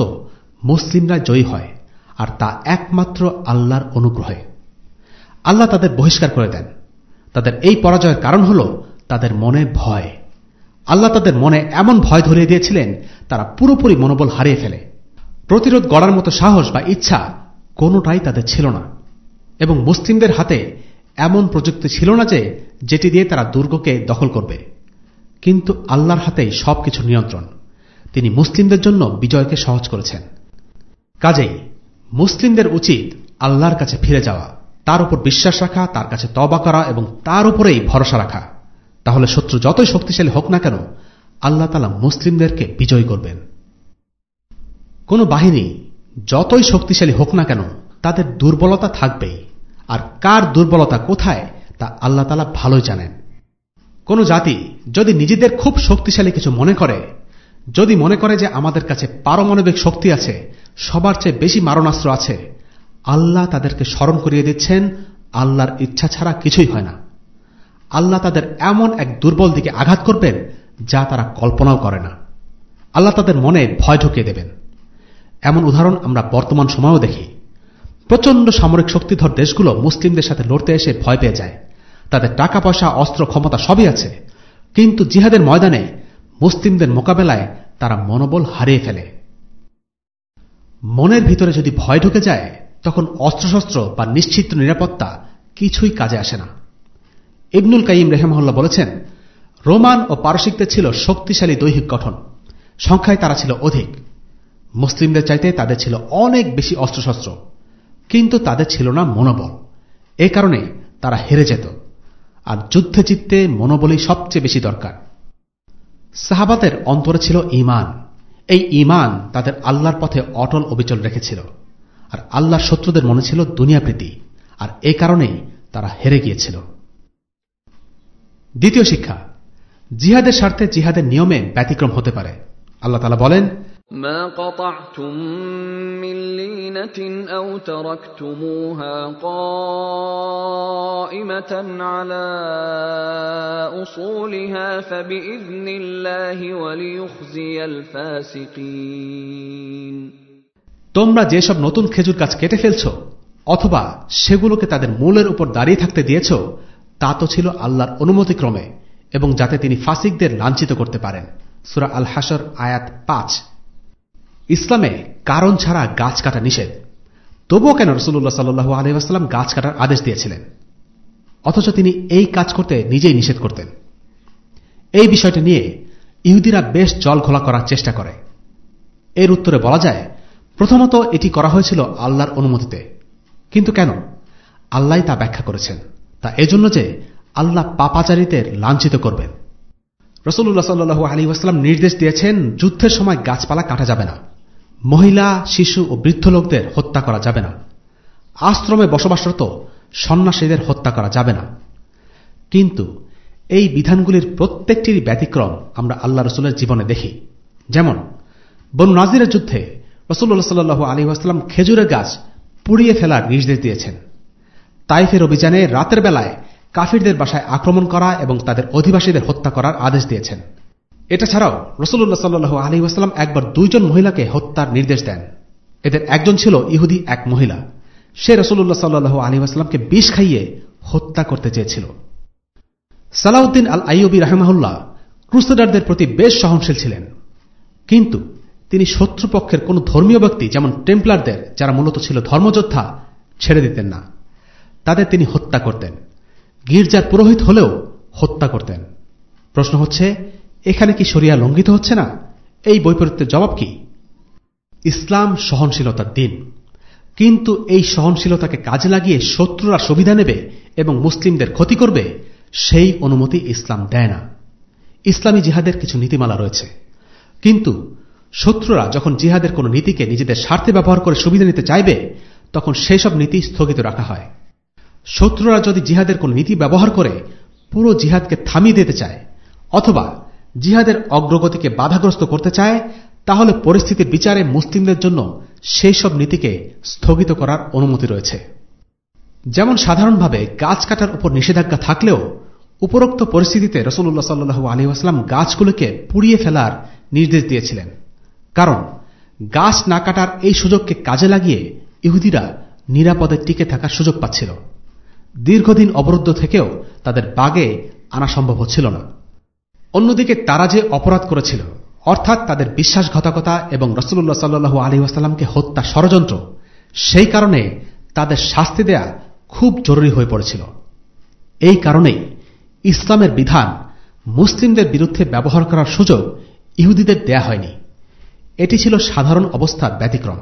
মুসলিমরা জয়ী হয়, আর তা একমাত্র আল্লাহর অনুগ্রহে। আল্লাহ তাদের বহিষ্কার করে দেন। তাদের এই পরাজয়ের কারণ হল তাদের মনে ভয়। আল্লাহ তাদের মনে এমন ভয় ধরিয়ে দিয়েছিলেন, তারা পুরোপুরি মনোবল হারিয়ে ফেলে। প্রতিরোধ গড়ার মতো সাহস বা ইচ্ছা কোনোটাই তাদের ছিল না, এবং মুসলিমদের হাতে এমন প্রযুক্তি ছিল না যে, যেটি দিয়ে তারা দুর্গকে দখল করবে। কিন্তু আল্লাহর হাতেই সবকিছু নিয়ন্ত্রণ। তিনি মুসলিমদের জন্য বিজয়কে সহজ করেছেন। কাজেই মুসলিমদের উচিত আল্লাহর কাছে ফিরে যাওয়া, তার উপর বিশ্বাস রাখা, তার কাছে তবা করা এবং তার উপরেই ভরসা রাখা। তাহলে শত্রু যতই শক্তিশালী হোক না কেন, আল্লাহ তালা মুসলিমদেরকে বিজয় করবেন। কোন বাহিনী যতই শক্তিশালী হোক না কেন, তাদের দুর্বলতা থাকবেই। আর কার দুর্বলতা কোথায়, তা আল্লাহ তালা ভালোই জানেন। কোন জাতি যদি নিজেদের খুব শক্তিশালী কিছু মনে করে, যদি মনে করে যে আমাদের কাছে পারমাণবিক শক্তি আছে, সবার চেয়ে বেশি মারণাস্ত্র আছে, আল্লাহ তাদেরকে স্মরণ করিয়ে দিচ্ছেন, আল্লাহর ইচ্ছা ছাড়া কিছুই হয় না। আল্লাহ তাদের এমন এক দুর্বল দিকে আঘাত করবেন যা তারা কল্পনাও করে না। আল্লাহ তাদের মনে ভয় ঢুকিয়ে দেবেন। এমন উদাহরণ আমরা বর্তমান সময়েও দেখি। প্রচণ্ড সামরিক শক্তিধর দেশগুলো মুসলিমদের সাথে লড়তে এসে ভয় পেয়ে যায়। তাদের টাকা পয়সা অস্ত্র, ক্ষমতা সবই আছে। কিন্তু জিহাদের ময়দানে মুসলিমদের মোকাবেলায় তারা মনোবল হারিয়ে ফেলে। মনের ভিতরে যদি ভয় ঢুকে যায়, তখন অস্ত্রশস্ত্র বা নিশ্চিত নিরাপত্তা কিছুই কাজে আসে না। ইবনুল কাইম রেহমহল্লা বলেছেন, রোমান ও পারসিকদের ছিল শক্তিশালী দৈহিক গঠন। সংখ্যায় তারা ছিল অধিক। মুসলিমদের চাইতে তাদের ছিল অনেক বেশি অস্ত্রশস্ত্র। কিন্তু তাদের ছিল না মনোবল। এ কারণে তারা হেরে যেত। আর যুদ্ধে জিততে মনোবলই সবচেয়ে বেশি দরকার। সাহাবাদের অন্তরে ছিল ইমান এই ইমান তাদের আল্লাহর পথে অটল অবিচল রেখেছিল। আর আল্লাহর শত্রুদের মনে ছিল দুনিয়াপ্রীতি আর এ কারণেই তারা হেরে গিয়েছিল। দ্বিতীয় শিক্ষা, জিহাদের স্বার্থে জিহাদের নিয়মে ব্যতিক্রম হতে পারে। আল্লাহ তালা বলেন ما قطعتم من لينة أو تركتموها قائمة على أصولها فبإذن الله وليخزي الفاسقين তোমরা যেসব নতুন খেজুর গাছ কেটে ফেলছ অথবা সেগুলোকে তাদের মূলের উপর দাঁড়িয়ে থাকতে দিয়েছ তা তো ছিল আল্লাহর অনুমতিক্রমে এবং যাতে তিনি ফাসিকদের লাঞ্ছিত করতে পারেন সুরা আল হাসর আয়াত পাঁচ ইসলামে কারণ ছাড়া গাছ কাটা নিষেধ। তবুও কেন রসুল্লাহ সাল্লু আলহাম গাছ কাটার আদেশ দিয়েছিলেন? অথচ তিনি এই কাজ করতে নিজেই নিষেধ করতেন। এই বিষয়টি নিয়ে ইহুদিরা বেশ জল খোলা করার চেষ্টা করে। এর উত্তরে বলা যায়, প্রথমত এটি করা হয়েছিল আল্লাহর অনুমতিতে। কিন্তু কেন? আল্লাহ তা ব্যাখ্যা করেছেন। তা এজন্য যে আল্লাহ পাপাচারীদের লাঞ্ছিত করবেন। রসুল্লাহ সাল্লু আলী আসলাম নির্দেশ দিয়েছেন, যুদ্ধের সময় গাছপালা কাটা যাবে না। মহিলা, শিশু ও বৃদ্ধ লোকদের হত্যা করা যাবে না। আশ্রমে বসবাসরত সন্ন্যাসীদের হত্যা করা যাবে না। কিন্তু এই বিধানগুলির প্রত্যেকটির ব্যতিক্রম আমরা আল্লাহ রসুলের জীবনে দেখি। যেমন, বনু নাজিরের যুদ্ধে রসুল্লাহ সাল্লু আলী আসলাম খেজুরের গাছ পুড়িয়ে ফেলার নির্দেশ দিয়েছেন। তাইফের অভিযানে রাতের বেলায় কাফিরদের বাসায় আক্রমণ করা এবং তাদের অধিবাসীদের হত্যা করার আদেশ দিয়েছেন। এটা ছাড়াও রসুল্লাহ সাল্লু আলী ওয়াসালাম একবার দুইজন মহিলাকে হত্যার নির্দেশ দেন। এদের একজন ছিল ইহুদি, এক মহিলা। সে রসুল্লাহ সাল্লু আলী ওয়াসালামকে বিষ খাইয়ে হত্যা করতে চেয়েছিল। সালাউদ্দিন আল আইয়বী রাহমাহুল্লাহ ক্রুসেডারদের প্রতি বেশ সহনশীল ছিলেন। কিন্তু তিনি শত্রুপক্ষের কোন ধর্মীয় ব্যক্তি, যেমন টেম্পলারদের, যারা মূলত ছিল ধর্মযোদ্ধা, ছেড়ে দিতেন না। তাদের তিনি হত্যা করতেন। গির্জার পুরোহিত হলেও হত্যা করতেন। প্রশ্ন হচ্ছে এখানে কি সরিয়া লঙ্ঘিত হচ্ছে না? এই বৈপরীত্যের জবাব কি? ইসলাম সহনশীলতার দিন। কিন্তু এই সহনশীলতাকে কাজে লাগিয়ে শত্রুরা সুবিধা নেবে এবং মুসলিমদের ক্ষতি করবে, সেই অনুমতি ইসলাম দেয় না। ইসলামী জিহাদের কিছু নীতিমালা রয়েছে। কিন্তু শত্রুরা যখন জিহাদের কোন নীতিকে নিজেদের স্বার্থে ব্যবহার করে সুবিধা নিতে চাইবে, তখন সেই সব নীতি স্থগিত রাখা হয়। শত্রুরা যদি জিহাদের কোন নীতি ব্যবহার করে, পুরো জিহাদকে থামিয়ে দিতে চায়, অথবা জিহাদের অগ্রগতিকে বাধাগ্রস্ত করতে চায়, তাহলে পরিস্থিতির বিচারে মুসলিমদের জন্য সেই সব নীতিকে স্থগিত করার অনুমতি রয়েছে। যেমন সাধারণভাবে গাছ কাটার উপর নিষেধাজ্ঞা থাকলেও, উপরোক্ত পরিস্থিতিতে রসুল্লাহ সাল্লু আসলাম গাছগুলোকে পুড়িয়ে ফেলার নির্দেশ দিয়েছিলেন। কারণ, গাছ না কাটার এই সুযোগকে কাজে লাগিয়ে ইহুদিরা নিরাপদে টিকে থাকার সুযোগ পাচ্ছিল। দীর্ঘদিন অবরুদ্ধ থেকেও তাদের বাগে আনা সম্ভব হচ্ছিল না। অন্যদিকে তারা যে অপরাধ করেছিল, অর্থাৎ তাদের বিশ্বাসঘাতকতা এবং রসুল্লাহ সাল্লু আলী আসাল্লামকে হত্যা ষড়যন্ত্র, সেই কারণে তাদের শাস্তি দেয়া খুব জরুরি হয়ে পড়েছিল। এই কারণেই ইসলামের বিধান মুসলিমদের বিরুদ্ধে ব্যবহার করার সুযোগ ইহুদিদের দেয়া হয়নি। এটি ছিল সাধারণ অবস্থার ব্যতিক্রম।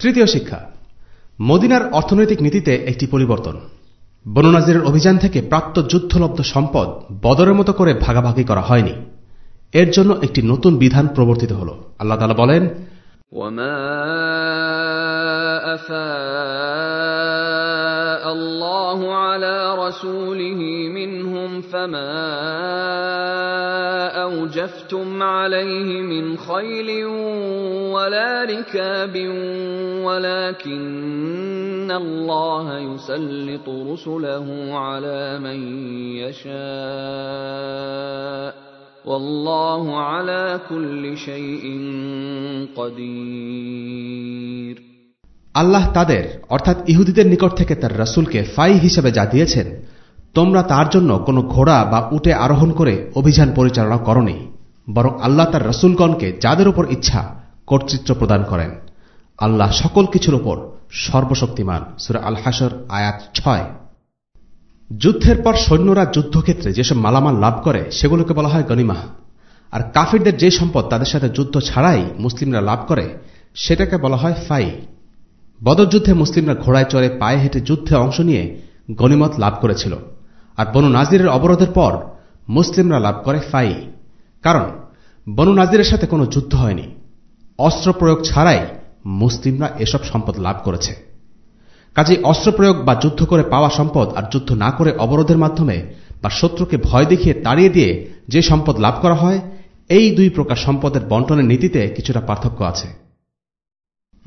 তৃতীয় শিক্ষা, মদিনার অর্থনৈতিক নীতিতে একটি পরিবর্তন। বননাজিরের অভিযান থেকে প্রাপ্ত যুদ্ধলব্ধ সম্পদ বদরের মতো করে ভাগাভাগি করা হয়নি এর জন্য একটি নতুন বিধান প্রবর্তিত হল আল্লাহ তালা বলেন وما أفاء الله على رسوله منهم فما أوجفتم عليه من خيل ولا ركاب ولكن الله يسلط رسله على من يشاء والله على كل شيء قدير আল্লাহ তাদের অর্থাৎ ইহুদিদের নিকট থেকে তার রসুলকে ফাই হিসেবে যা দিয়েছেন তোমরা তার জন্য কোনো ঘোড়া বা উটে আরোহণ করে অভিযান পরিচালনা করনি, বরং আল্লাহ তার রসুলগণকে যাদের উপর ইচ্ছা কর্তৃত্ব প্রদান করেন। আল্লাহ সকল কিছুর উপর সর্বশক্তিমান। সুরা আল হাসর আয়াত ছয়। যুদ্ধের পর সৈন্যরা যুদ্ধক্ষেত্রে যেসব মালামাল লাভ করে, সেগুলোকে বলা হয় গনিমাহ আর কাফিরদের যে সম্পদ তাদের সাথে যুদ্ধ ছাড়াই মুসলিমরা লাভ করে, সেটাকে বলা হয় ফাই। বদরযুদ্ধে মুসলিমরা ঘোড়ায় চড়ে পায়ে হেঁটে যুদ্ধে অংশ নিয়ে গনিমত লাভ করেছিল। আর বনু নাজিরের অবরোধের পর মুসলিমরা লাভ করে ফাই। কারণ বনু নাজিরের সাথে কোনো যুদ্ধ হয়নি। অস্ত্র প্রয়োগ ছাড়াই মুসলিমরা এসব সম্পদ লাভ করেছে। কাজে অস্ত্র প্রয়োগ বা যুদ্ধ করে পাওয়া সম্পদ আর যুদ্ধ না করে অবরোধের মাধ্যমে বা শত্রুকে ভয় দেখিয়ে তাড়িয়ে দিয়ে যে সম্পদ লাভ করা হয়, এই দুই প্রকার সম্পদের বন্টনের নীতিতে কিছুটা পার্থক্য আছে।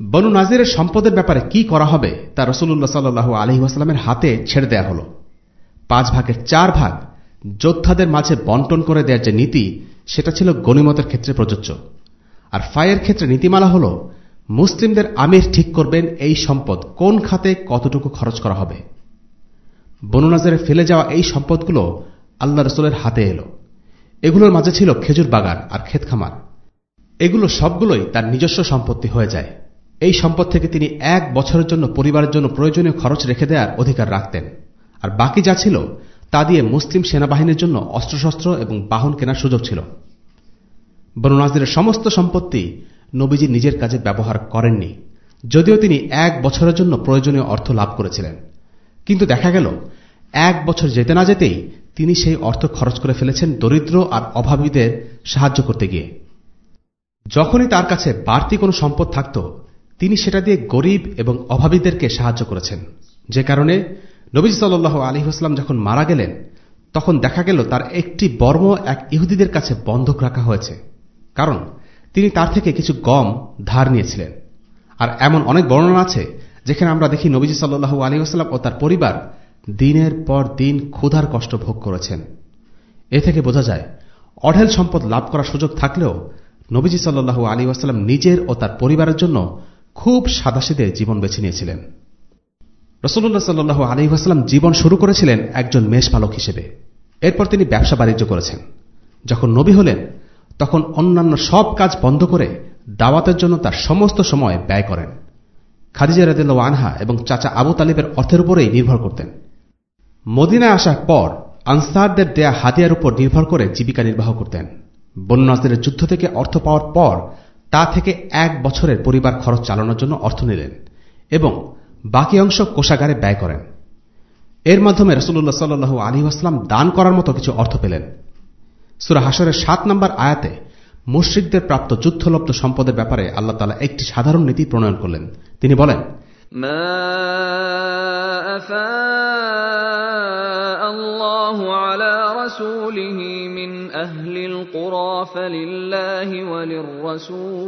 বনু নাজিরের সম্পদের ব্যাপারে কি করা হবে তা রসুল্লাহ সাল্লু আলহিহাস্লামের হাতে ছেড়ে দেয়া হল। পাঁচ ভাগের চার ভাগ যোদ্ধাদের মাঝে বন্টন করে দেওয়ার যে নীতি, সেটা ছিল গণিমতের ক্ষেত্রে প্রযোজ্য। আর ফায়ের ক্ষেত্রে নীতিমালা হল, মুসলিমদের আমির ঠিক করবেন এই সম্পদ কোন খাতে কতটুকু খরচ করা হবে। বনুনাজারে ফেলে যাওয়া এই সম্পদগুলো আল্লাহ রসুলের হাতে এলো। এগুলোর মাঝে ছিল খেজুর বাগান আর ক্ষেত খামার। এগুলো সবগুলোই তার নিজস্ব সম্পত্তি হয়ে যায়। এই সম্পদ থেকে তিনি এক বছরের জন্য পরিবারের জন্য প্রয়োজনীয় খরচ রেখে দেওয়ার অধিকার রাখতেন। আর বাকি যা ছিল, তা দিয়ে মুসলিম সেনাবাহিনীর জন্য অস্ত্রশস্ত্র এবং বাহন কেনার সুযোগ ছিল। বনু নাজদের সমস্ত সম্পত্তি নবীজি নিজের কাজে ব্যবহার করেননি। যদিও তিনি এক বছরের জন্য প্রয়োজনীয় অর্থ লাভ করেছিলেন। কিন্তু দেখা গেল, এক বছর যেতে না যেতেই তিনি সেই অর্থ খরচ করে ফেলেছেন দরিদ্র আর অভাবীদের সাহায্য করতে গিয়ে। যখনই তার কাছে বাড়তি কোনো সম্পদ থাকত, তিনি সেটা দিয়ে গরিব এবং অভাবীদেরকে সাহায্য করেছেন। যে কারণে নবীজ সাল্লাহ আলহিহাস্লাম যখন মারা গেলেন, তখন দেখা গেল তার একটি বর্ম এক ইহুদিদের কাছে বন্ধক রাখা হয়েছে। কারণ তিনি তার থেকে কিছু গম ধার নিয়েছিলেন। আর এমন অনেক বর্ণনা আছে, যেখানে আমরা দেখি নবীজি সাল্লু আলহিহাস্লাম ও তার পরিবার দিনের পর দিন ক্ষুধার কষ্ট ভোগ করেছেন। এ থেকে বোঝা যায়, অঢেল সম্পদ লাভ করার সুযোগ থাকলেও নবীজি সাল্লু আলী ওয়াসাল্লাম নিজের ও তার পরিবারের জন্য খুব সাদাসিদে জীবন বেছে নিয়েছিলেন। রসুল্লাহ সাল্লু আলী ওয়াসাল্লাম জীবন শুরু করেছিলেন একজন মেষপালক হিসেবে। এরপর তিনি ব্যবসা বাণিজ্য করেছেন। যখন নবী হলেন, তখন অন্যান্য সব কাজ বন্ধ করে দাওয়াতের জন্য তার সমস্ত সময় ব্যয় করেন। খাদিজা রাদিল আনহা এবং চাচা আবু তালিবের অর্থের উপরেই নির্ভর করতেন। মদিনায় আসার পর আনসারদের দেয়া হাতিয়ার উপর নির্ভর করে জীবিকা নির্বাহ করতেন। বন্যাসদের যুদ্ধ থেকে অর্থ পাওয়ার পর তা থেকে এক বছরের পরিবার খরচ চালানোর জন্য অর্থ নিলেন এবং বাকি অংশ কোষাগারে ব্যয় করেন এর মাধ্যমে রসুল্লাহ সাল্লু আলী আসলাম দান করার মতো কিছু অর্থ পেলেন সুরা হাসরের সাত নম্বর আয়াতে মুশ্রিকদের প্রাপ্ত যুদ্ধলব্ধ সম্পদের ব্যাপারে আল্লাহ তালা একটি সাধারণ নীতি প্রণয়ন করলেন তিনি বলেন الله على رسوله من أهل القرى فلله وللرسول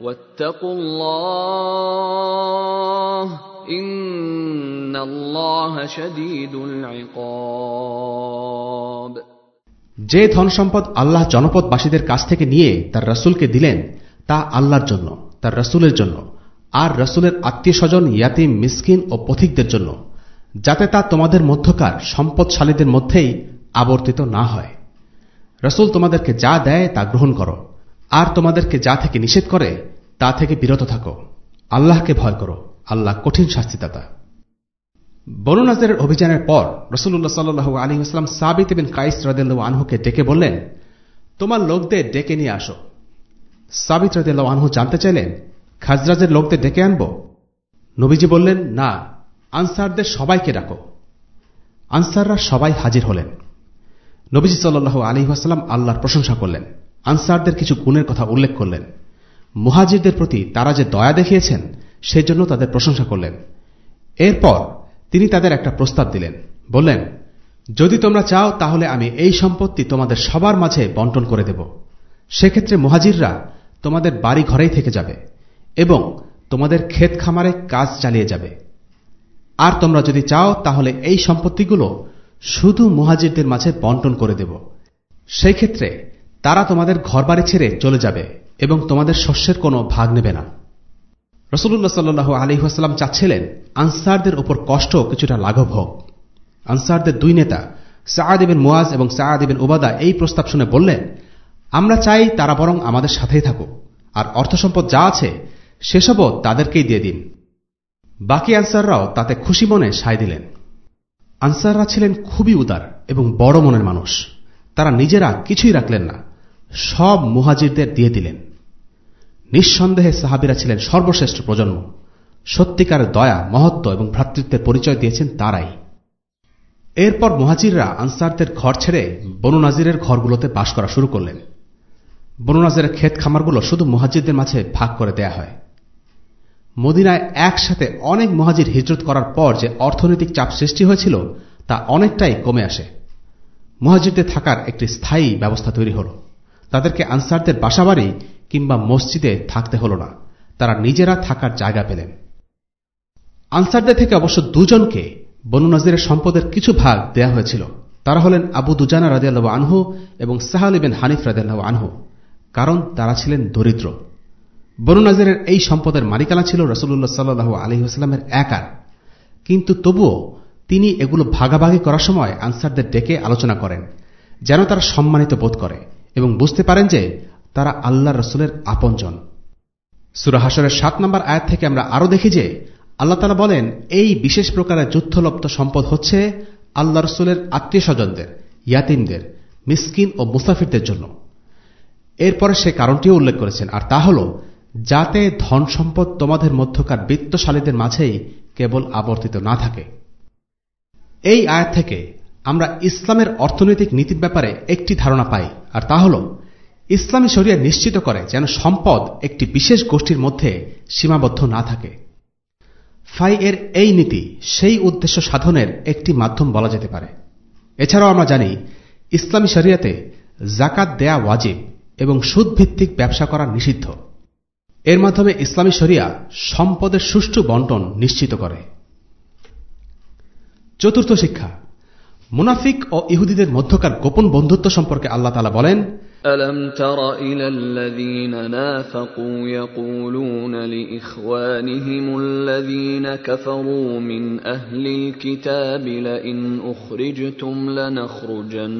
واتقوا الله إن الله شديد العقاب যে ধনসম্পদ আল্লাহ জনপদবাসীদের কাছ থেকে নিয়ে তার রসুলকে দিলেন তা আল্লাহর জন্য তার রসুলের জন্য আর রসুলের আত্মীয় স্বজন ইয়াতিম মিসকিন ও পথিকদের জন্য যাতে তা তোমাদের মধ্যকার সম্পদশালীদের মধ্যেই আবর্তিত না হয় রসুল তোমাদেরকে যা দেয় তা গ্রহণ করো আর তোমাদেরকে যা থেকে নিষেধ করে, তা থেকে বিরত থাকো। আল্লাহকে ভয় করো। আল্লাহ কঠিন শাস্তিদাতা। বনু নাজারের অভিযানের পর রসুল্লাহ সাল্লু আলী আসলাম সাবিত বিন কাইস রদেল্লা আনহুকে ডেকে বললেন, তোমার লোকদের ডেকে নিয়ে আসো। সাবিত রদেল্লা আনহু জানতে চাইলেন, খাজরাজের লোকদের ডেকে আনব? নবীজি বললেন, না, আনসারদের সবাইকে ডাকো। আনসাররা সবাই হাজির হলেন। নবীজি সাল্লু আলী আসাল্লাম আল্লাহর প্রশংসা করলেন। আনসারদের কিছু গুণের কথা উল্লেখ করলেন। মুহাজিরদের প্রতি তারা যে দয়া দেখিয়েছেন, সেজন্য তাদের প্রশংসা করলেন। এরপর তিনি তাদের একটা প্রস্তাব দিলেন। বললেন, যদি তোমরা চাও, তাহলে আমি এই সম্পত্তি তোমাদের সবার মাঝে বন্টন করে দেব। সেক্ষেত্রে মুহাজিররা তোমাদের বাড়ি ঘরেই থেকে যাবে এবং তোমাদের ক্ষেত খামারে কাজ চালিয়ে যাবে। আর তোমরা যদি চাও, তাহলে এই সম্পত্তিগুলো শুধু মুহাজিরদের মাঝে বন্টন করে দেব। সেই ক্ষেত্রে তারা তোমাদের ঘরবাড়ি ছেড়ে চলে যাবে এবং তোমাদের শস্যের কোনো ভাগ নেবে না। রসুল্লাহ সাল্লু আলী আসালাম চাচ্ছিলেন আনসারদের ওপর কষ্ট কিছুটা লাঘব হোক। আনসারদের দুই নেতা সাহাদিবিন মুয়াজ এবং সাহাদিবিন উবাদা এই প্রস্তাব শুনে বললেন, আমরা চাই তারা বরং আমাদের সাথেই থাকুক। আর অর্থ সম্পদ যা আছে, সেসবও তাদেরকেই দিয়ে দিন। বাকি আনসাররাও তাতে খুশি মনে সায় দিলেন। আনসাররা ছিলেন খুবই উদার এবং বড় মনের মানুষ। তারা নিজেরা কিছুই রাখলেন না। সব মুহাজিরদের দিয়ে দিলেন। নিঃসন্দেহে সাহাবিরা ছিলেন সর্বশ্রেষ্ঠ প্রজন্ম। সত্যিকার দয়া, মহত্ব এবং ভ্রাতৃত্বের পরিচয় দিয়েছেন তারাই। এরপর মহাজিররা আনসারদের ঘর ছেড়ে বনুনাজিরের ঘরগুলোতে বাস করা শুরু করলেন। বনু নাজিরের ক্ষেত খামারগুলো শুধু মুহাজিরদের মাঝে ভাগ করে দেয়া হয়। মদিনায় একসাথে অনেক মহাজির হিজরত করার পর যে অর্থনৈতিক চাপ সৃষ্টি হয়েছিল, তা অনেকটাই কমে আসে। মহাজিরদের থাকার একটি স্থায়ী ব্যবস্থা তৈরি হল। তাদেরকে আনসারদের বাসাবাড়ি কিংবা মসজিদে থাকতে হল না। তারা নিজেরা থাকার জায়গা পেলেন। আনসারদের থেকে অবশ্য দুজনকে বনু নজিরের সম্পদের কিছু ভাগ দেয়া হয়েছিল। তারা হলেন আবু দুজানা রাজিয়াল্লাহ আনহু এবং সাহাল ইবেন হানিফ রাজিয়াল্লাহ আনহু, কারণ তারা ছিলেন দরিদ্র। বনু নাজিরের এই সম্পদের মালিকানা ছিল রসুল্লাহ সাল্লু আলহিহাস্লামের একার। কিন্তু তবুও তিনি এগুলো ভাগাভাগি করার সময় আনসারদের ডেকে আলোচনা করেন, যেন তারা সম্মানিত বোধ করে। এবং বুঝতে পারেন যে তারা আল্লাহ রসুলের আপনজন। সুরাহাসরের সাত নম্বর আয়াত থেকে আমরা আরও দেখি যে আল্লাহ তালা বলেন, এই বিশেষ প্রকারের যুদ্ধলপ্ত সম্পদ হচ্ছে আল্লাহ রসুলের আত্মীয় স্বজনদের ইয়াতিমদের, মিসকিন ও মুসাফিরদের জন্য। এরপরে সে কারণটিও উল্লেখ করেছেন, আর তা হল, যাতে ধন সম্পদ তোমাদের মধ্যকার বৃত্তশালীদের মাঝেই কেবল আবর্তিত না থাকে। এই আয়াত থেকে আমরা ইসলামের অর্থনৈতিক নীতির ব্যাপারে একটি ধারণা পাই, আর তা হল, ইসলামী শরিয়া নিশ্চিত করে যেন সম্পদ একটি বিশেষ গোষ্ঠীর মধ্যে সীমাবদ্ধ না থাকে। ফাই এর এই নীতি সেই উদ্দেশ্য সাধনের একটি মাধ্যম বলা যেতে পারে। এছাড়াও আমরা জানি, ইসলামী শরিয়াতে জাকাত দেয়া ওয়াজিব এবং সুদভিত্তিক ব্যবসা করা নিষিদ্ধ। এর মাধ্যমে ইসলামী শরিয়া সম্পদের সুষ্ঠু বন্টন নিশ্চিত করে। চতুর্থ শিক্ষা মুনাফিক ও ইহুদিদের মধ্যকার গোপন বন্ধুত্ব সম্পর্কে আল্লাহ তালা বলেন ألم تر إلى الذين نافقوا يقولون لإخوانهم الذين كفروا من أهل الكتاب لئن أخرجتم لنخرجن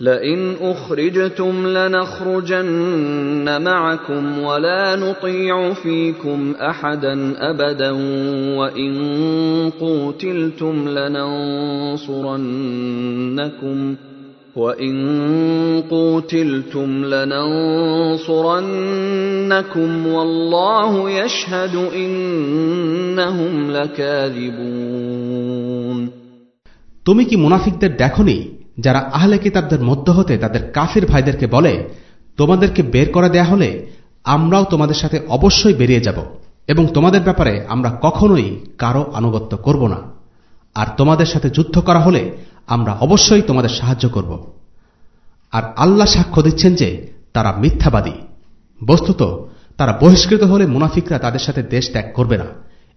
لئن أخرجتم لنخرجن معكم ولا نطيع فيكم أحدا أبدا وإن قوتلتم لننصرنكم وإن قوتلتم لننصرنكم والله يشهد إنهم لكاذبون তুমি কি মুনাফিকদের দেখনি যারা আহলে কিতাবদের মধ্য হতে তাদের কাফির ভাইদেরকে বলে, তোমাদেরকে বের করে দেয়া হলে আমরাও তোমাদের সাথে অবশ্যই বেরিয়ে যাব এবং তোমাদের ব্যাপারে আমরা কখনোই কারও আনুগত্য করব না। আর তোমাদের সাথে যুদ্ধ করা হলে আমরা অবশ্যই তোমাদের সাহায্য করব। আর আল্লাহ সাক্ষ্য দিচ্ছেন যে তারা মিথ্যাবাদী। বস্তুত, তারা বহিষ্কৃত হলে মুনাফিকরা তাদের সাথে দেশ ত্যাগ করবে না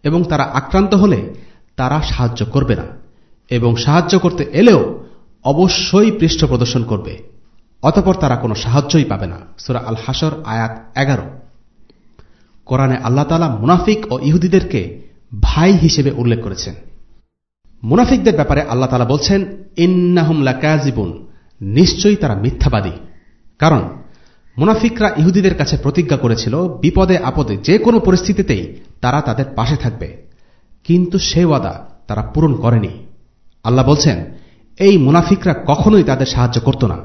এবং তারা আক্রান্ত হলে তারা সাহায্য করবে না। এবং সাহায্য করতে এলেও অবশ্যই পৃষ্ঠ প্রদর্শন করবে। অতপর তারা কোনো সাহায্যই পাবে না। সুরা আল হাসর আয়াত এগারো। কোরআনে আল্লাহ তালা মুনাফিক ও ইহুদিদেরকে ভাই হিসেবে উল্লেখ করেছেন। মুনাফিকদের ব্যাপারে আল্লাহ তালা বলছেন, ইন্নাহুম লাকাজিবুন নিশ্চয়ই তারা মিথ্যাবাদী। কারণ, মুনাফিকরা ইহুদিদের কাছে প্রতিজ্ঞা করেছিল, বিপদে আপদে যে কোনো পরিস্থিতিতেই তারা তাদের পাশে থাকবে। কিন্তু সে ওয়াদা তারা পূরণ করেনি। আল্লাহ বলছেন এই মুনাফিকরা কখনোই তাদের সাহায্য করত না।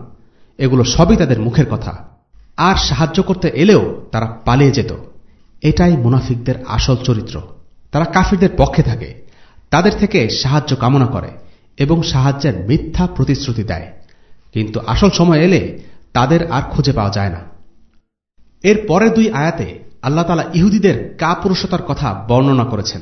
এগুলো সবই তাদের মুখের কথা। আর সাহায্য করতে এলেও তারা পালিয়ে যেত। এটাই মুনাফিকদের আসল চরিত্র। তারা কাফিরদের পক্ষে থাকে। তাদের থেকে সাহায্য কামনা করে এবং সাহায্যের মিথ্যা প্রতিশ্রুতি দেয়। কিন্তু আসল সময় এলে তাদের আর খুঁজে পাওয়া যায় না। এর পরের দুই আয়াতে আল্লাহ তালা ইহুদিদের কাপুরুষতার কথা বর্ণনা করেছেন।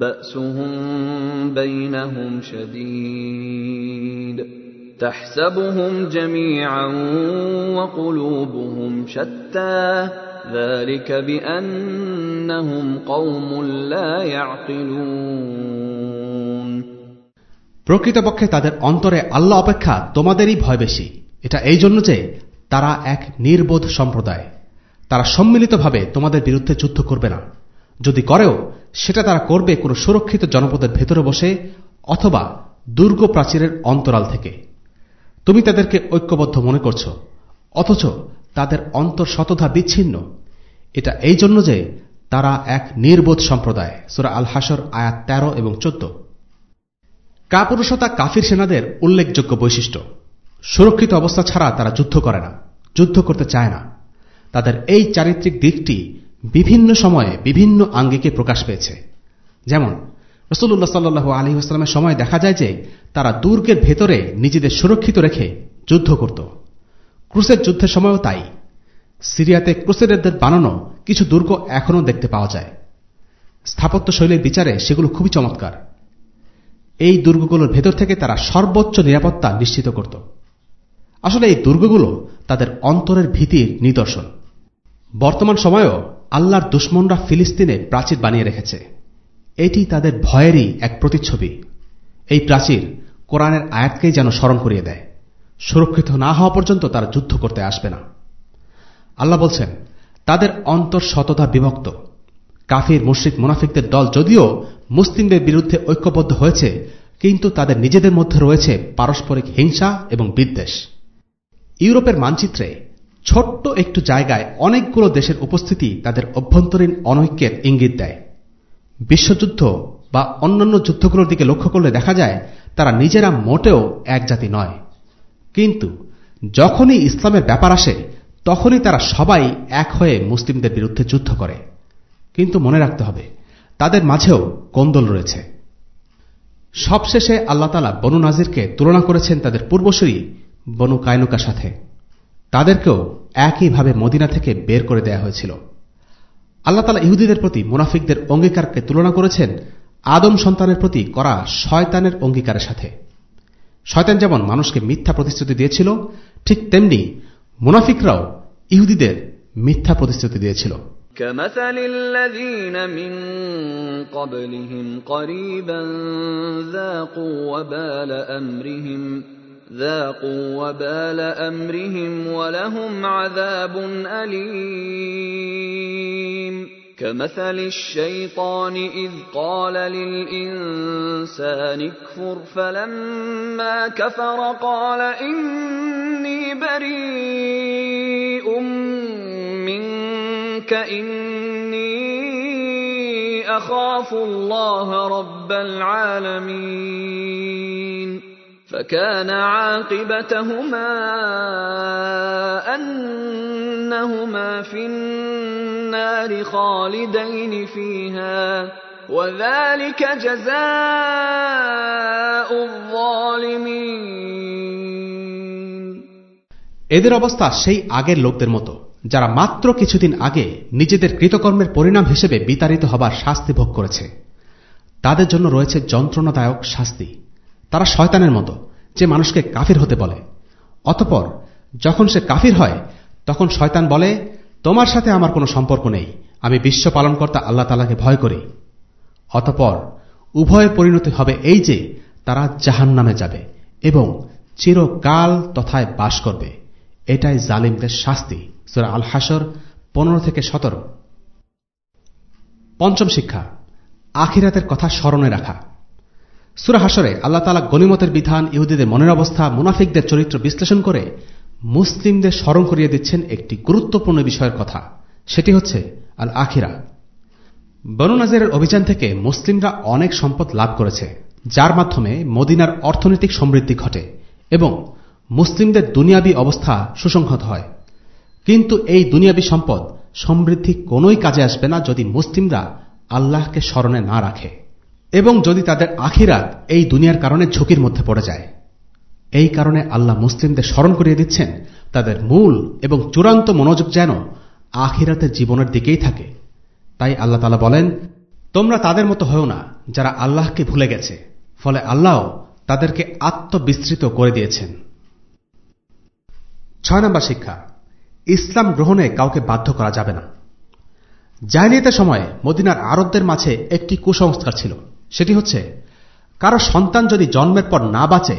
بأسهم بينهم شديد تحسبهم جميعا وقلوبهم شتى ذلك بأنهم قوم لا يعقلون প্রকৃতপক্ষে তাদের অন্তরে আল্লাহ অপেক্ষা তোমাদেরই ভয় বেশি এটা এই জন্য যে তারা এক নির্বোধ সম্প্রদায় তারা সম্মিলিতভাবে তোমাদের বিরুদ্ধে যুদ্ধ করবে না যদি করেও সেটা তারা করবে কোনো সুরক্ষিত জনপদের ভেতরে বসে অথবা দুর্গ প্রাচীরের অন্তরাল থেকে। তুমি তাদেরকে ঐক্যবদ্ধ মনে করছ, অথচ তাদের অন্তর শতধা বিচ্ছিন্ন। এটা এই জন্য যে তারা এক নির্বোধ সম্প্রদায়, সুরা আল হাসর আয়াত তেরো এবং চোদ্দ। কাপুরুষতা কাফির সেনাদের উল্লেখযোগ্য বৈশিষ্ট্য। সুরক্ষিত অবস্থা ছাড়া তারা যুদ্ধ করে না, যুদ্ধ করতে চায় না। তাদের এই চারিত্রিক দিকটি বিভিন্ন সময়ে বিভিন্ন আঙ্গিকে প্রকাশ পেয়েছে। যেমন রসুল্লাহ সাল্লু আলী আসলামের সময় দেখা যায় যে তারা দুর্গের ভেতরে নিজেদের সুরক্ষিত রেখে যুদ্ধ করত। ক্রুসের যুদ্ধের সময়ও তাই। সিরিয়াতে ক্রুসেডারদের বানানো কিছু দুর্গ এখনও দেখতে পাওয়া যায়। স্থাপত্য শৈলীর বিচারে সেগুলো খুবই চমৎকার। এই দুর্গগুলোর ভেতর থেকে তারা সর্বোচ্চ নিরাপত্তা নিশ্চিত করত। আসলে এই দুর্গগুলো তাদের অন্তরের ভীতির নিদর্শন। বর্তমান সময়েও আল্লাহর দুশ্মনরা ফিলিস্তিনে প্রাচীর বানিয়ে রেখেছে। এটি তাদের ভয়েরই এক প্রতিচ্ছবি। এই প্রাচীর কোরআনের আয়াতকেই যেন স্মরণ করিয়ে দেয়। সুরক্ষিত না হওয়া পর্যন্ত তারা যুদ্ধ করতে আসবে না। আল্লাহ বলছেন, তাদের অন্তর শততা বিভক্ত। কাফির, মুশ্রিক, মুনাফিকদের দল যদিও মুসলিমদের বিরুদ্ধে ঐক্যবদ্ধ হয়েছে, কিন্তু তাদের নিজেদের মধ্যে রয়েছে পারস্পরিক হিংসা এবং বিদ্বেষ। ইউরোপের মানচিত্রে ছোট্ট একটু জায়গায় অনেকগুলো দেশের উপস্থিতি তাদের অভ্যন্তরীণ অনৈক্যের ইঙ্গিত দেয়। বিশ্বযুদ্ধ বা অন্যান্য যুদ্ধগুলোর দিকে লক্ষ্য করলে দেখা যায়, তারা নিজেরা মোটেও এক জাতি নয়। কিন্তু যখনই ইসলামের ব্যাপার আসে, তখনই তারা সবাই এক হয়ে মুসলিমদের বিরুদ্ধে যুদ্ধ করে। কিন্তু মনে রাখতে হবে, তাদের মাঝেও কোন্দল রয়েছে। সবশেষে আল্লাহতালা বনু নাজিরকে তুলনা করেছেন তাদের পূর্বসূরি বনু কায়নুকার সাথে। তাদেরকেও একইভাবে মদিনা থেকে বের করে দেয়া হয়েছিল আল্লাহ তালা ইহুদিদের প্রতি মুনাফিকদের অঙ্গীকারকে তুলনা করেছেন আদম সন্তানের প্রতি করা শয়তানের অঙ্গীকারের সাথে শয়তান যেমন মানুষকে মিথ্যা প্রতিশ্রুতি দিয়েছিল ঠিক তেমনি মুনাফিকরাও ইহুদিদের মিথ্যা প্রতিশ্রুতি দিয়েছিল كمثل الذين من قبلهم قريبا ذاقوا وبال أمرهم ذاقوا وبال أمرهم ولهم عذاب أليم. كمثل الشيطان إذ قال للإنسان اكفر فلما كفر قال إني بريء منك إني أخاف الله رب العالمين. فكان عاقبتهما أنهما في النار خالدين فيها وذلك جزاء الظالمين এদের অবস্থা সেই আগের লোকদের মতো যারা মাত্র কিছুদিন আগে নিজেদের কৃতকর্মের পরিণাম হিসেবে বিতাড়িত হবার শাস্তি ভোগ করেছে তাদের জন্য রয়েছে যন্ত্রণাদায়ক শাস্তি তারা শয়তানের মতো, যে মানুষকে কাফির হতে বলে। অতপর, যখন সে কাফির হয়, তখন শয়তান বলে, তোমার সাথে আমার কোনো সম্পর্ক নেই। আমি বিশ্ব পালনকর্তা আল্লাহ তালাকে ভয় করি। অতপর উভয়ের পরিণতি হবে এই যে, তারা জাহান নামে যাবে এবং চিরকাল তথায় বাস করবে। এটাই জালিমদের শাস্তি। সুরা আল হাসর পনেরো থেকে সতেরো। পঞ্চম শিক্ষা, আখিরাতের কথা স্মরণে রাখা। সুরা হাসরে আল্লাহ তালা গনিমতের বিধান, ইহুদিদের মনের অবস্থা, মুনাফিকদের চরিত্র বিশ্লেষণ করে মুসলিমদের স্মরণ করিয়ে দিচ্ছেন একটি গুরুত্বপূর্ণ বিষয়ের কথা। সেটি হচ্ছে আল আখিরা বনু নাজিরের অভিযান থেকে মুসলিমরা অনেক সম্পদ লাভ করেছে, যার মাধ্যমে মদিনার অর্থনৈতিক সমৃদ্ধি ঘটে এবং মুসলিমদের দুনিয়াবী অবস্থা সুসংহত হয়। কিন্তু এই দুনিয়াবী সম্পদ সমৃদ্ধি কোনোই কাজে আসবে না যদি মুসলিমরা আল্লাহকে স্মরণে না রাখে। এবং যদি তাদের আখিরাত এই দুনিয়ার কারণে ঝুঁকির মধ্যে পড়ে যায়, এই কারণে আল্লাহ মুসলিমদের স্মরণ করিয়ে দিচ্ছেন, তাদের মূল এবং চূড়ান্ত মনোযোগ যেন আখিরাতের জীবনের দিকেই থাকে। তাই আল্লাহ তালা বলেন, তোমরা তাদের মতো হও না যারা আল্লাহকে ভুলে গেছে, ফলে আল্লাহ তাদেরকে আত্মবিস্তৃত করে দিয়েছেন। ছয় নম্বর শিক্ষা, ইসলাম গ্রহণে কাউকে বাধ্য করা যাবে না। জাহিলিয়াতের সময় মদিনার আরবদের মাঝে একটি কুসংস্কার ছিল। সেটি হচ্ছে, কারও সন্তান যদি জন্মের পর না বাঁচে,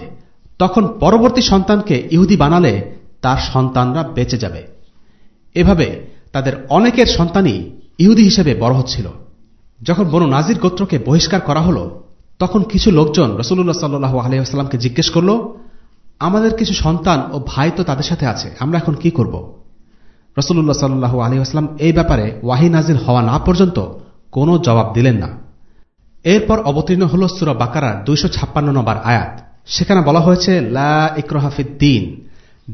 তখন পরবর্তী সন্তানকে ইহুদি বানালে তার সন্তানরা বেঁচে যাবে। এভাবে তাদের অনেকের সন্তানই ইহুদি হিসেবে বড় হচ্ছিল। যখন বনু নাজির গোত্রকে বহিষ্কার করা হল, তখন কিছু লোকজন রসুল্লাহ সাল্লু আলহামকে জিজ্ঞেস করল, আমাদের কিছু সন্তান ও ভাই তো তাদের সাথে আছে, আমরা এখন কি করব? রসুল্লাহ সাল্লু আলহিহাস্লাম এই ব্যাপারে ওয়াহি নাজির হওয়া না পর্যন্ত কোনো জবাব দিলেন না। এরপর অবতীর্ণ হল সুরা বাকারার দুইশো ছাপ্পান্ন নম্বর আয়াত। সেখানে বলা হয়েছে, লা ইকরহাফিদ দিন।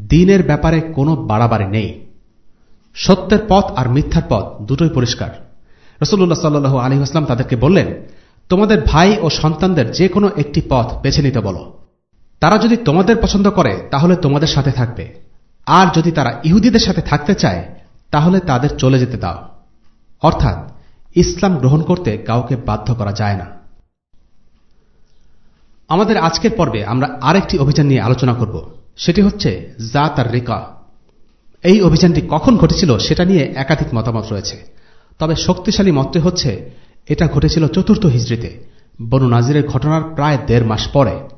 দিনের ব্যাপারে কোনো বাড়াবাড়ি নেই। সত্যের পথ আর মিথ্যার পথ দুটোই পরিষ্কার। রসুল্লাহ সাল্লু আলী আসলাম তাদেরকে বললেন, তোমাদের ভাই ও সন্তানদের যে কোনো একটি পথ বেছে নিতে বলো। তারা যদি তোমাদের পছন্দ করে, তাহলে তোমাদের সাথে থাকবে। আর যদি তারা ইহুদিদের সাথে থাকতে চায়, তাহলে তাদের চলে যেতে দাও। অর্থাৎ ইসলাম গ্রহণ করতে কাউকে বাধ্য করা যায় না। আমাদের আজকের পর্বে আমরা আরেকটি অভিযান নিয়ে আলোচনা করব। সেটি হচ্ছে জাত আর রেকা। এই অভিযানটি কখন ঘটেছিল সেটা নিয়ে একাধিক মতামত রয়েছে। তবে শক্তিশালী মতটি হচ্ছে, এটা ঘটেছিল চতুর্থ হিজড়িতে। বনু নাজিরের ঘটনার প্রায় দেড় মাস পরে।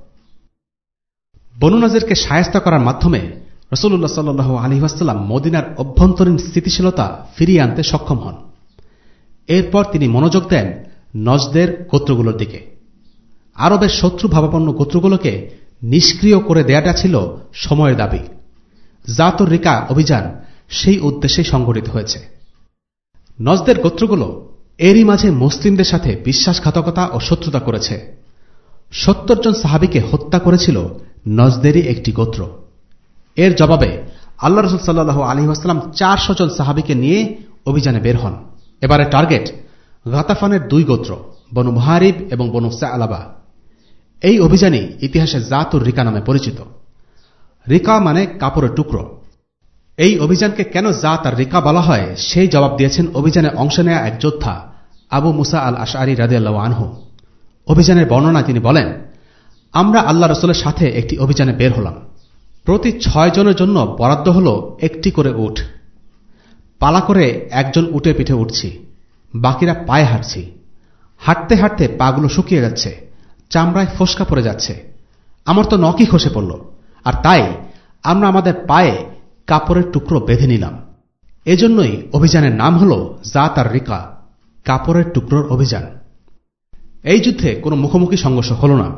বনু নাজিরকে সায়স্তা করার মাধ্যমে রসুল্লাহ সাল্লু আলহিহাস্লাম মদিনার অভ্যন্তরীণ স্থিতিশীলতা ফিরিয়ে আনতে সক্ষম হন। এরপর তিনি মনোযোগ দেন নজদের গোত্রগুলোর দিকে। আরবের শত্রু ভাবাপন্ন গোত্রগুলোকে নিষ্ক্রিয় করে দেয়াটা ছিল সময়ের দাবি। জাতর রিকা অভিযান সেই উদ্দেশ্যেই সংগঠিত হয়েছে। নজদের গোত্রগুলো এরই মাঝে মুসলিমদের সাথে বিশ্বাসঘাতকতা ও শত্রুতা করেছে। সত্তর জন সাহাবিকে হত্যা করেছিল নজদেরই একটি গোত্র। এর জবাবে আল্লাহ রসুল সাল্লু আলী আসলাম চারশো জন সাহাবিকে নিয়ে অভিযানে বের হন। এবারে টার্গেট গাতাফানের দুই গোত্র, বনু মহারিব এবং বনু আলাবা এই অভিযানই ইতিহাসে জাতুর রিকা নামে পরিচিত। রিকা মানে কাপড়ের টুকরো। এই অভিযানকে কেন জাত আর রিকা বলা হয়, সেই জবাব দিয়েছেন অভিযানে অংশ নেয়া এক যোদ্ধা, আবু মুসা আল আশারি রাদিয়াল্লাহ আনহু। অভিযানের বর্ণনায় তিনি বলেন, আমরা আল্লাহ রসুলের সাথে একটি অভিযানে বের হলাম। প্রতি ছয় জনের জন্য বরাদ্দ হল একটি করে উঠ। পালা করে একজন উঠে পিঠে উঠছি। বাকিরা পায়ে হাঁটছি। হাঁটতে হাঁটতে পাগুলো শুকিয়ে যাচ্ছে। চামড়ায় ফসকা পড়ে যাচ্ছে। আমার তো নকি খসে পড়ল। আর তাই আমরা আমাদের পায়ে কাপড়ের টুকরো বেঁধে নিলাম। এজন্যই অভিযানের নাম হল জাত আর রিকা, কাপড়ের টুকরোর অভিযান। এই যুদ্ধে কোনো মুখোমুখি সংঘর্ষ হল না।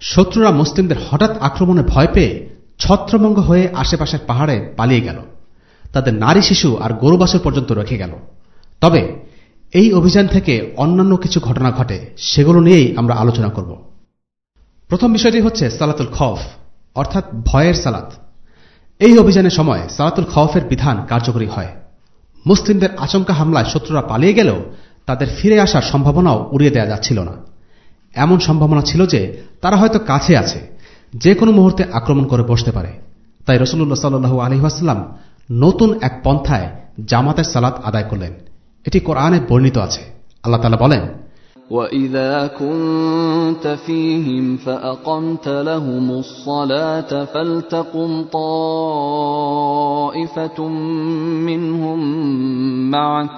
শত্রুরা মুসলিমদের হঠাৎ আক্রমণে ভয় পেয়ে ছত্রভঙ্গ হয়ে আশেপাশের পাহাড়ে পালিয়ে গেল। তাদের নারী শিশু আর গরুবাসর পর্যন্ত রেখে গেল। তবে এই অভিযান থেকে অন্যান্য কিছু ঘটনা ঘটে, সেগুলো নিয়েই আমরা আলোচনা করব। প্রথম বিষয়টি হচ্ছে সালাতুল খফ অর্থাৎ ভয়ের সালাত। এই অভিযানের সময় সালাতুল খফের বিধান কার্যকরী হয়। মুসলিমদের আচমকা হামলায় শত্রুরা পালিয়ে গেলেও তাদের ফিরে আসার সম্ভাবনাও উড়িয়ে দেওয়া যাচ্ছিল না। এমন সম্ভাবনা ছিল যে তারা হয়তো কাছে আছে, যে কোনো মুহূর্তে আক্রমণ করে বসতে পারে। তাই রসুল্লাহ সাল্লু আলহিহাস্লাম নতুন এক পন্থায় জামাতের সালাত আদায় করলেন এটি কোরআনে বর্ণিত আছে আল্লাহ তালা বলেন وَإِذَا كُنتَ فِيهِمْ فَأَقَمْتَ لَهُمُ الصَّلَاةَ فَلْتَقُمْ طَائِفَةٌ مِّنْهُم مَّعَكَ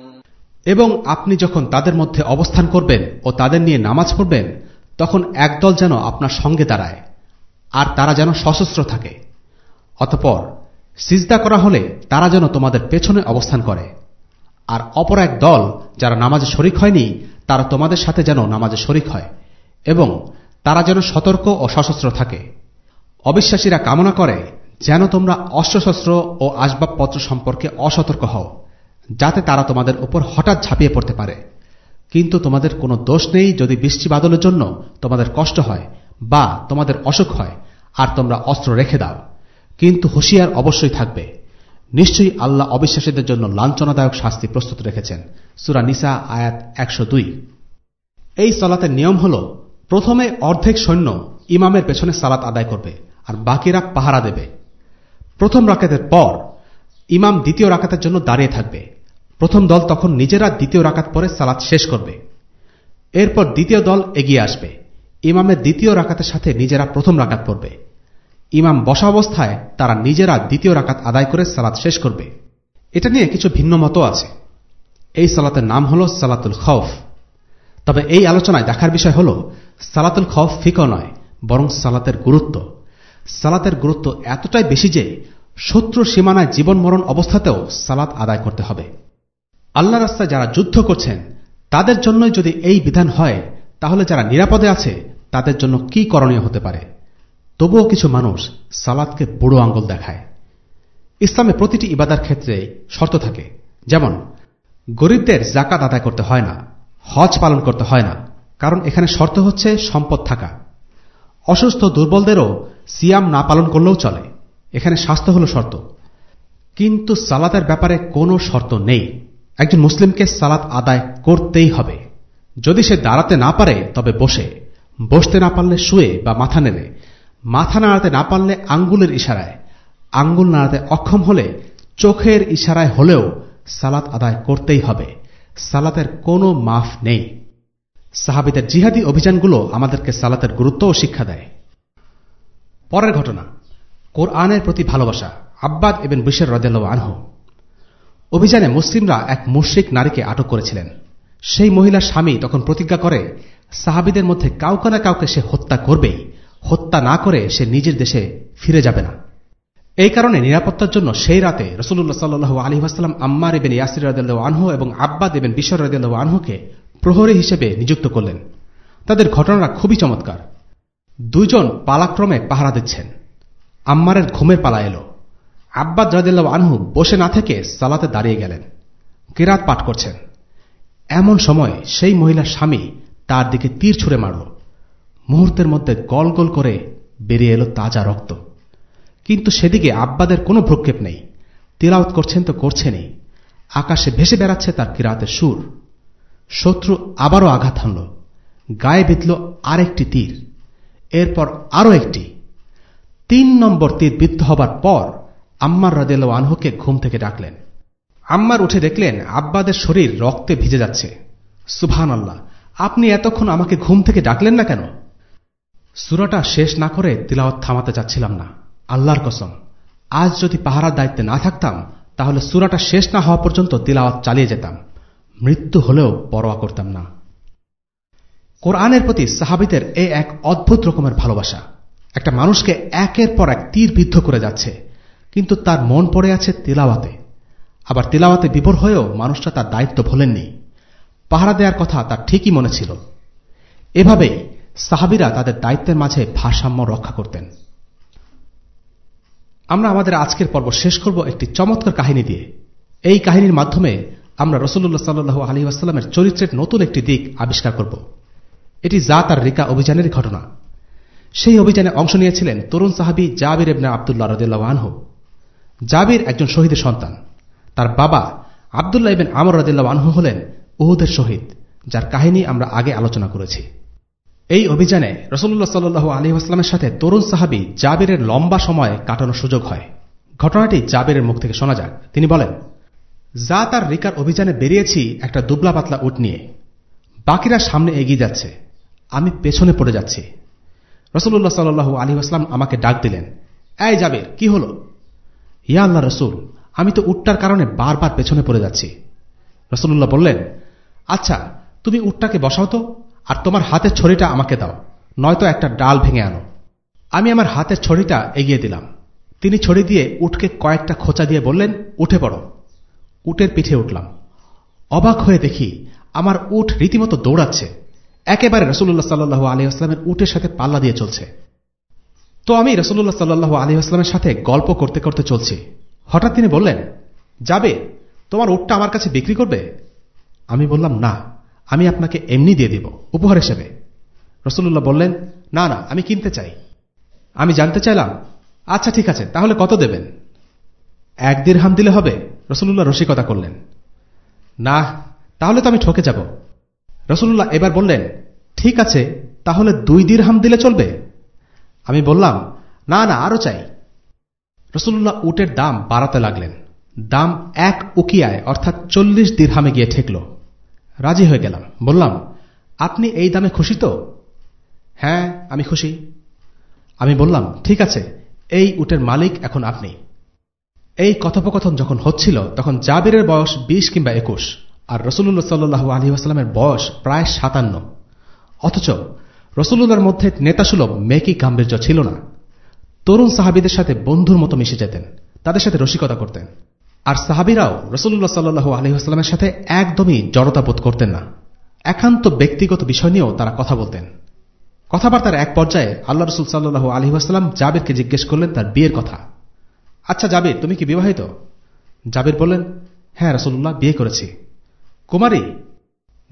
এবং আপনি যখন তাদের মধ্যে অবস্থান করবেন ও তাদের নিয়ে নামাজ পড়বেন, তখন একদল যেন আপনার সঙ্গে দাঁড়ায়, আর তারা যেন সশস্ত্র থাকে। অতপর সিজদা করা হলে তারা যেন তোমাদের পেছনে অবস্থান করে, আর অপর এক দল যারা নামাজে শরিক হয়নি, তারা তোমাদের সাথে যেন নামাজে শরিক হয়, এবং তারা যেন সতর্ক ও সশস্ত্র থাকে। অবিশ্বাসীরা কামনা করে, যেন তোমরা অস্ত্রশস্ত্র ও আসবাবপত্র সম্পর্কে অসতর্ক হও। যাতে তারা তোমাদের উপর হঠাৎ ঝাঁপিয়ে পড়তে পারে। কিন্তু তোমাদের কোনো দোষ নেই যদি বৃষ্টি বাদলের জন্য তোমাদের কষ্ট হয় বা তোমাদের অসুখ হয়, আর তোমরা অস্ত্র রেখে দাও। কিন্তু হুঁশিয়ার অবশ্যই থাকবে। নিশ্চয়ই আল্লাহ অবিশ্বাসীদের জন্য লাঞ্ছনাদায়ক শাস্তি প্রস্তুত রেখেছেন। সুরা নিসা, আয়াত একশো দুই। এই সালাতের নিয়ম হল, প্রথমে অর্ধেক সৈন্য ইমামের পেছনে সালাত আদায় করবে, আর বাকিরা পাহারা দেবে। প্রথম রাকাতের পর ইমাম দ্বিতীয় রাকাতের জন্য দাঁড়িয়ে থাকবে। প্রথম দল তখন নিজেরা দ্বিতীয় রাকাত পরে সালাত শেষ করবে। এরপর দ্বিতীয় দল এগিয়ে আসবে। ইমামের দ্বিতীয় রাকাতের সাথে নিজেরা প্রথম রাকাত পড়বে। ইমাম বসা অবস্থায় তারা নিজেরা দ্বিতীয় রাকাত আদায় করে সালাত শেষ করবে। এটা নিয়ে কিছু ভিন্ন মতো আছে। এই সালাতের নাম হল সালাতুল খফ তবে এই আলোচনায় দেখার বিষয় হল, সালাতুল খফ ফিক নয়, বরং সালাতের গুরুত্ব। সালাতের গুরুত্ব এতটাই বেশি যে শত্রু সীমানায় জীবন মরণ অবস্থাতেও সালাত আদায় করতে হবে। আল্লাহ রাস্তায় যারা যুদ্ধ করছেন, তাদের জন্যই যদি এই বিধান হয়, তাহলে যারা নিরাপদে আছে, তাদের জন্য কি করণীয় হতে পারে? তবুও কিছু মানুষ সালাদকে বুড়ো আঙ্গুল দেখায়। ইসলামে প্রতিটি ইবাদার ক্ষেত্রে শর্ত থাকে। যেমন, গরিবদের জাকাত আদায় করতে হয় না, হজ পালন করতে হয় না, কারণ এখানে শর্ত হচ্ছে সম্পদ থাকা। অসুস্থ দুর্বলদেরও সিয়াম না পালন করলেও চলে। এখানে স্বাস্থ্য হল শর্ত। কিন্তু সালাতের ব্যাপারে কোনো শর্ত নেই। একজন মুসলিমকে সালাত আদায় করতেই হবে। যদি সে দাঁড়াতে না পারে, তবে বসে। বসতে না পারলে শুয়ে বা মাথা নেড়ে। মাথা নাড়াতে না পারলে আঙ্গুলের ইশারায়। আঙ্গুল নাড়াতে অক্ষম হলে চোখের ইশারায় হলেও সালাত আদায় করতেই হবে। সালাতের কোনো মাফ নেই। সাহাবিদের জিহাদি অভিযানগুলো আমাদেরকে সালাতের গুরুত্ব ও শিক্ষা দেয়। পরের ঘটনা। কোরআনের প্রতি ভালোবাসা। আব্বাদ এবেন বিশের রদেল আনহ। অভিযানে মুসলিমরা এক মুশ্রিক নারীকে আটক করেছিলেন। সেই মহিলার স্বামী তখন প্রতিজ্ঞা করে, সাহাবিদের মধ্যে কাউকে না কাউকে সে হত্যা করবেই, হত্যা না করে সে নিজের দেশে ফিরে যাবে না। এই কারণে নিরাপত্তার জন্য সেই রাতে রসুল্লাহ সাল্লু আলী আসালাম আম্মার এবেন ইয়াসির রাদিল্লাহ আনহু এবং আব্বা দেবেন বিশ্বর রাদিল্লাহ আনহুকে প্রহরী হিসেবে নিযুক্ত করলেন। তাদের ঘটনাটা খুবই চমৎকার। দুইজন পালাক্রমে পাহারা দিচ্ছেন। আম্মারের ঘুমের পালা এলো। আব্বাদ রাদিল্লাহ আনহু বসে না থেকে সালাতে দাঁড়িয়ে গেলেন। কেরাত পাঠ করছেন। এমন সময় সেই মহিলার স্বামী তার দিকে তীর ছুঁড়ে মারল। মুহূর্তের মধ্যে গল গল করে বেরিয়ে এলো তাজা রক্ত। কিন্তু সেদিকে আব্বাদের কোনো ভ্রক্ষেপ নেই। তিলাওত করছেন তো করছেনই। আকাশে ভেসে বেড়াচ্ছে তার কিরাতের সুর। শত্রু আবারও আঘাত হানল। গায়ে বিঁধল আরেকটি তীর। এরপর আরও একটি। তিন নম্বর তীর বিদ্ধ হবার পর আম্মার রাদেল আনহুকে ঘুম থেকে ডাকলেন। আম্মার উঠে দেখলেন আব্বাদের শরীর রক্তে ভিজে যাচ্ছে। সুভান আল্লাহ আপনি এতক্ষণ আমাকে ঘুম থেকে ডাকলেন না কেন? সুরাটা শেষ না করে তিলাওয়াত থামাতে চাচ্ছিলাম না। আল্লাহর কসম, আজ যদি পাহারার দায়িত্বে না থাকতাম, তাহলে সুরাটা শেষ না হওয়া পর্যন্ত তিলাওয়াত চালিয়ে যেতাম। মৃত্যু হলেও পরোয়া করতাম না। কোরআনের প্রতি সাহাবিদের এ এক অদ্ভুত রকমের ভালোবাসা। একটা মানুষকে একের পর এক তীর বিদ্ধ করে যাচ্ছে। কিন্তু তার মন পড়ে আছে তেলাওয়াতে। আবার তেলাওয়াতে বিভোর হয়েও মানুষটা তার দায়িত্ব ভোলেননি। পাহারা দেওয়ার কথা তার ঠিকই মনে ছিল। এভাবেই সাহাবিরা তাদের দায়িত্বের মাঝে ভারসাম্য রক্ষা করতেন। আমরা আমাদের আজকের পর্ব শেষ করব একটি চমৎকার কাহিনী দিয়ে। এই কাহিনীর মাধ্যমে আমরা রসুল্লাহ সাল্লু আলী আসসালামের চরিত্রের নতুন একটি দিক আবিষ্কার করব। এটি জাত আর রিকা অভিযানের ঘটনা। সেই অভিযানে অংশ নিয়েছিলেন তরুণ সাহাবি জাবির এবনে আবদুল্লাহ রদুল্লাহ আনহু। জাবির একজন শহীদের সন্তান। তার বাবা আবদুল্লাহ ইবেন আমর রদুল্লাহ আনহু হলেন উহুদের শহীদ, যার কাহিনী আমরা আগে আলোচনা করেছি। এই অভিযানে রসুল্লাহ সাল্লু আলী আসলামের সাথে তরুণ সাহাবি জাবিরের লম্বা সময় কাটানোর সুযোগ হয়। ঘটনাটি জাবিরের মুখ থেকে শোনা যাক। তিনি বলেন, যা তার রিকার অভিযানে বেরিয়েছি একটা দুবলা পাতলা উট নিয়ে। বাকিরা সামনে এগিয়ে যাচ্ছে। আমি পেছনে পড়ে যাচ্ছি। রসুল্লাহ সাল্লু আলী আসলাম আমাকে ডাক দিলেন, এই জাবির, কি হল? ইয়া আল্লাহ রসুল, আমি তো উটটার কারণে বারবার পেছনে পড়ে যাচ্ছি। রসুল্লাহ বললেন আচ্ছা তুমি উটটাকে বসাও তো, আর তোমার হাতের ছড়িটা আমাকে দাও, নয়তো একটা ডাল ভেঙে আনো। আমি আমার হাতের ছড়িটা এগিয়ে দিলাম। তিনি ছড়ি দিয়ে উঠকে কয়েকটা খোঁচা দিয়ে বললেন, উঠে পড়ো। উটের পিঠে উঠলাম। অবাক হয়ে দেখি, আমার উঠ রীতিমতো দৌড়াচ্ছে। একেবারে রসুল্লাহ সাল্লু আলী আসলামের উটের সাথে পাল্লা দিয়ে চলছে। তো আমি রসুল্লাহ সাল্লু আলী আসলামের সাথে গল্প করতে করতে চলছি। হঠাৎ তিনি বললেন, যাবে, তোমার উটটা আমার কাছে বিক্রি করবে? আমি বললাম, না, আমি আপনাকে এমনি দিয়ে দিব, উপহার হিসেবে। রসুল্লাহ বললেন, না না, আমি কিনতে চাই। আমি জানতে চাইলাম আচ্ছা ঠিক আছে, তাহলে কত দেবেন? এক হাম দিলে হবে রসুল্লাহ রসিকতা করলেন। না, তাহলে তো আমি ঠকে যাব। রসুল্লাহ এবার বললেন, ঠিক আছে, তাহলে দুই হাম দিলে চলবে? আমি বললাম, না না আরও চাই। রসুল্লাহ উটের দাম বাড়াতে লাগলেন। দাম এক উকিয়ায়, অর্থাৎ চল্লিশ দীর্হামে গিয়ে ঠেকল। রাজি হয়ে গেলাম। বললাম, আপনি এই দামে খুশি তো? হ্যাঁ আমি খুশি। আমি বললাম, ঠিক আছে, এই উটের মালিক এখন আপনি। এই কথোপকথন যখন হচ্ছিল, তখন জাবিরের বয়স বিশ কিংবা একুশ, আর রসুল্লাহ সাল্লু আলী আসলামের বয়স প্রায় সাতান্ন। অথচ রসুল্লাহর মধ্যে নেতাসুলভ মেকি গাম্ভীর্য ছিল না। তরুণ সাহাবিদের সাথে বন্ধুর মতো মিশে যেতেন, তাদের সাথে রসিকতা করতেন। আর সাহাবিরাও রসুল্লাহ সাল্লু আলহিহাস্লামের সাথে একদমই জড়তা বোধ করতেন না। একান্ত ব্যক্তিগত বিষয় নিয়েও তারা কথা বলতেন। কথাবার্তার এক পর্যায়ে আল্লাহ রসুল সাল্লু আলহিহাস্লাম জাবিরকে জিজ্ঞেস করলেন তার বিয়ের কথা। আচ্ছা জাবির, তুমি কি বিবাহিত? জাবির বললেন হ্যাঁ রসুল্লাহ, বিয়ে করেছি। কুমারী?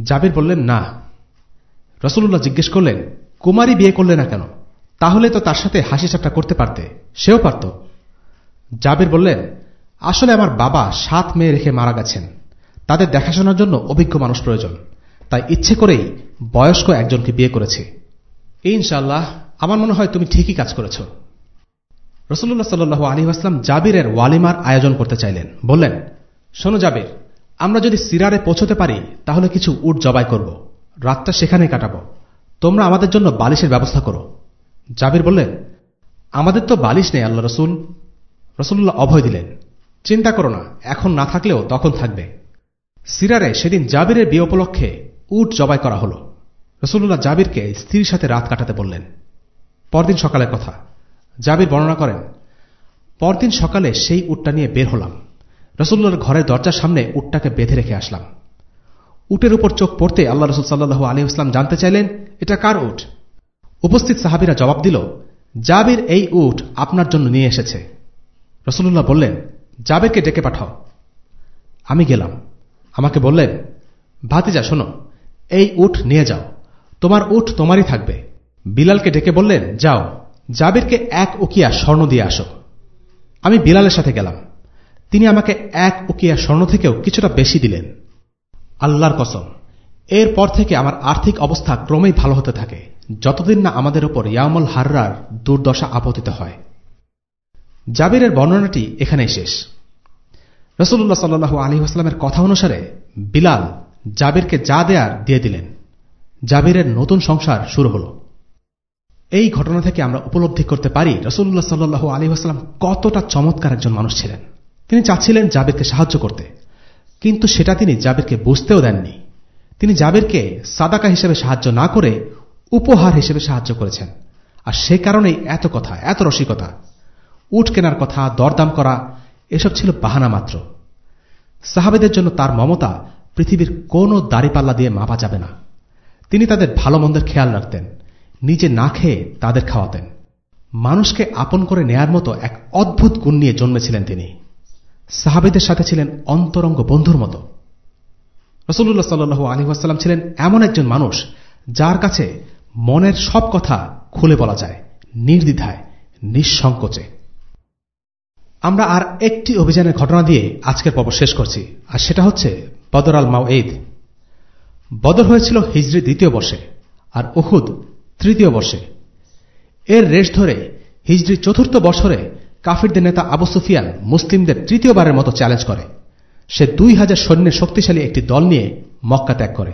জাবির বললেন, না। রসুল্লাহ জিজ্ঞেস করলেন, কুমারী বিয়ে করলে না কেন? তাহলে তো তার সাথে হাসি ঠাট্টা করতে পারতে। সেও পারত। জাবির বললেন, আসলে আমার বাবা সাত মেয়ে রেখে মারা গেছেন। তাদের দেখাশোনার জন্য অভিজ্ঞ মানুষ প্রয়োজন। তাই ইচ্ছে করেই বয়স্ক একজনকে বিয়ে করেছি। ইনশাল্লাহ আমার মনে হয় তুমি ঠিকই কাজ করেছ। রসুল্লাহ সাল্লু আলী আসলাম জাবিরের ওয়ালিমার আয়োজন করতে চাইলেন। বললেন, শোনো জাবির, আমরা যদি সিরারে পৌঁছতে পারি, তাহলে কিছু উট জবাই করব। রাতটা সেখানে কাটাবো। তোমরা আমাদের জন্য বালিশের ব্যবস্থা করো। জাবির বললেন, আমাদের তো বালিশ নেই আল্লাহ রসুল। রসুল্লাহ অভয় দিলেন, চিন্তা করো না, এখন না থাকলেও তখন থাকবে। সিরারে সেদিন জাবিরের বিয়ে উপলক্ষে উট জবাই করা হল। রসুল্লাহ জাবিরকে স্ত্রীর সাথে রাত কাটাতে বললেন, পরদিন সকালের কথা। জাবির বর্ণনা করেন, পরদিন সকালে সেই উটটা নিয়ে বের হলাম। রসুল্লার ঘরের দরজার সামনে উটটাকে বেঁধে রেখে আসলাম। উটের উপর চোখ পড়তে আল্লাহ রসুল সাল্লু আলী ইসলাম জানতে চাইলেন, এটা কার উঠ উপস্থিত সাহাবিরা জবাব দিল, জাবির এই উট আপনার জন্য নিয়ে এসেছে। রসুল্লাহ বললেন, জাবেরকে ডেকে পাঠাও। আমি গেলাম। আমাকে বললেন, ভাতিজা, শোনো, এই উঠ নিয়ে যাও। তোমার উঠ তোমারই থাকবে। বিলালকে ডেকে বললেন, যাও, জাবিরকে এক উকিয়া স্বর্ণ দিয়ে আসো। আমি বিলালের সাথে গেলাম। তিনি আমাকে এক উকিয়া স্বর্ণ থেকেও কিছুটা বেশি দিলেন। আল্লাহর কসম। এরপর থেকে আমার আর্থিক অবস্থা ক্রমেই ভালো হতে থাকে। যতদিন না আমাদের ওপর ইয়ামল হাররার দুর্দশা আপতিত হয়। জাবিরের বর্ণনাটি এখানেই শেষ। রসুল্লাহ সাল্লু আলী আসলামের কথা অনুসারে বিলাল জাবিরকে যা দেয়ার দিয়ে দিলেন। জাবিরের নতুন সংসার শুরু হল। এই ঘটনা থেকে আমরা উপলব্ধি করতে পারি রসুল্লাহ সাল্লু আলী আসলাম কতটা চমৎকার একজন মানুষ ছিলেন। তিনি চাচ্ছিলেন জাবিরকে সাহায্য করতে। কিন্তু সেটা তিনি জাবেরকে বুঝতেও দেননি। তিনি জাবিরকে সাদাকা হিসেবে সাহায্য না করে উপহার হিসেবে সাহায্য করেছেন। আর সে কারণেই এত কথা, এত রসিকতা। উঠ কেনার কথা, দরদাম করা, এসব ছিল বাহানা মাত্র। সাহাবেদের জন্য তার মমতা পৃথিবীর কোনো দাড়িপাল্লা দিয়ে মাপা যাবে না। তিনি তাদের ভালো মন্দের খেয়াল রাখতেন, নিজে না খেয়ে তাদের খাওয়াতেন। মানুষকে আপন করে নেয়ার মতো এক অদ্ভুত গুণ নিয়ে জন্মেছিলেন তিনি। সাহাবিদের সাথে ছিলেন অন্তরঙ্গ বন্ধুর মতো। রসুল্লাহ সাল্লু আলী আসাল্লাম ছিলেন এমন একজন মানুষ যার কাছে মনের সব কথা খুলে বলা যায়, নির্দ্বিধায়, নিঃসংকোচে। আমরা আর একটি অভিযানের ঘটনা দিয়ে আজকের পর্ব শেষ করছি, আর সেটা হচ্ছে বদর আল মাও ঈদ বদর হয়েছিল হিজড়ি দ্বিতীয় বর্ষে, আর উহুদ তৃতীয় বর্ষে। এর রেশ ধরে হিজড়ি চতুর্থ বছরে কাফিরদের নেতা আবু সুফিয়ান মুসলিমদের তৃতীয়বারের মতো চ্যালেঞ্জ করে। সে দুই হাজার সৈন্যের শক্তিশালী একটি দল নিয়ে মক্কা ত্যাগ করে।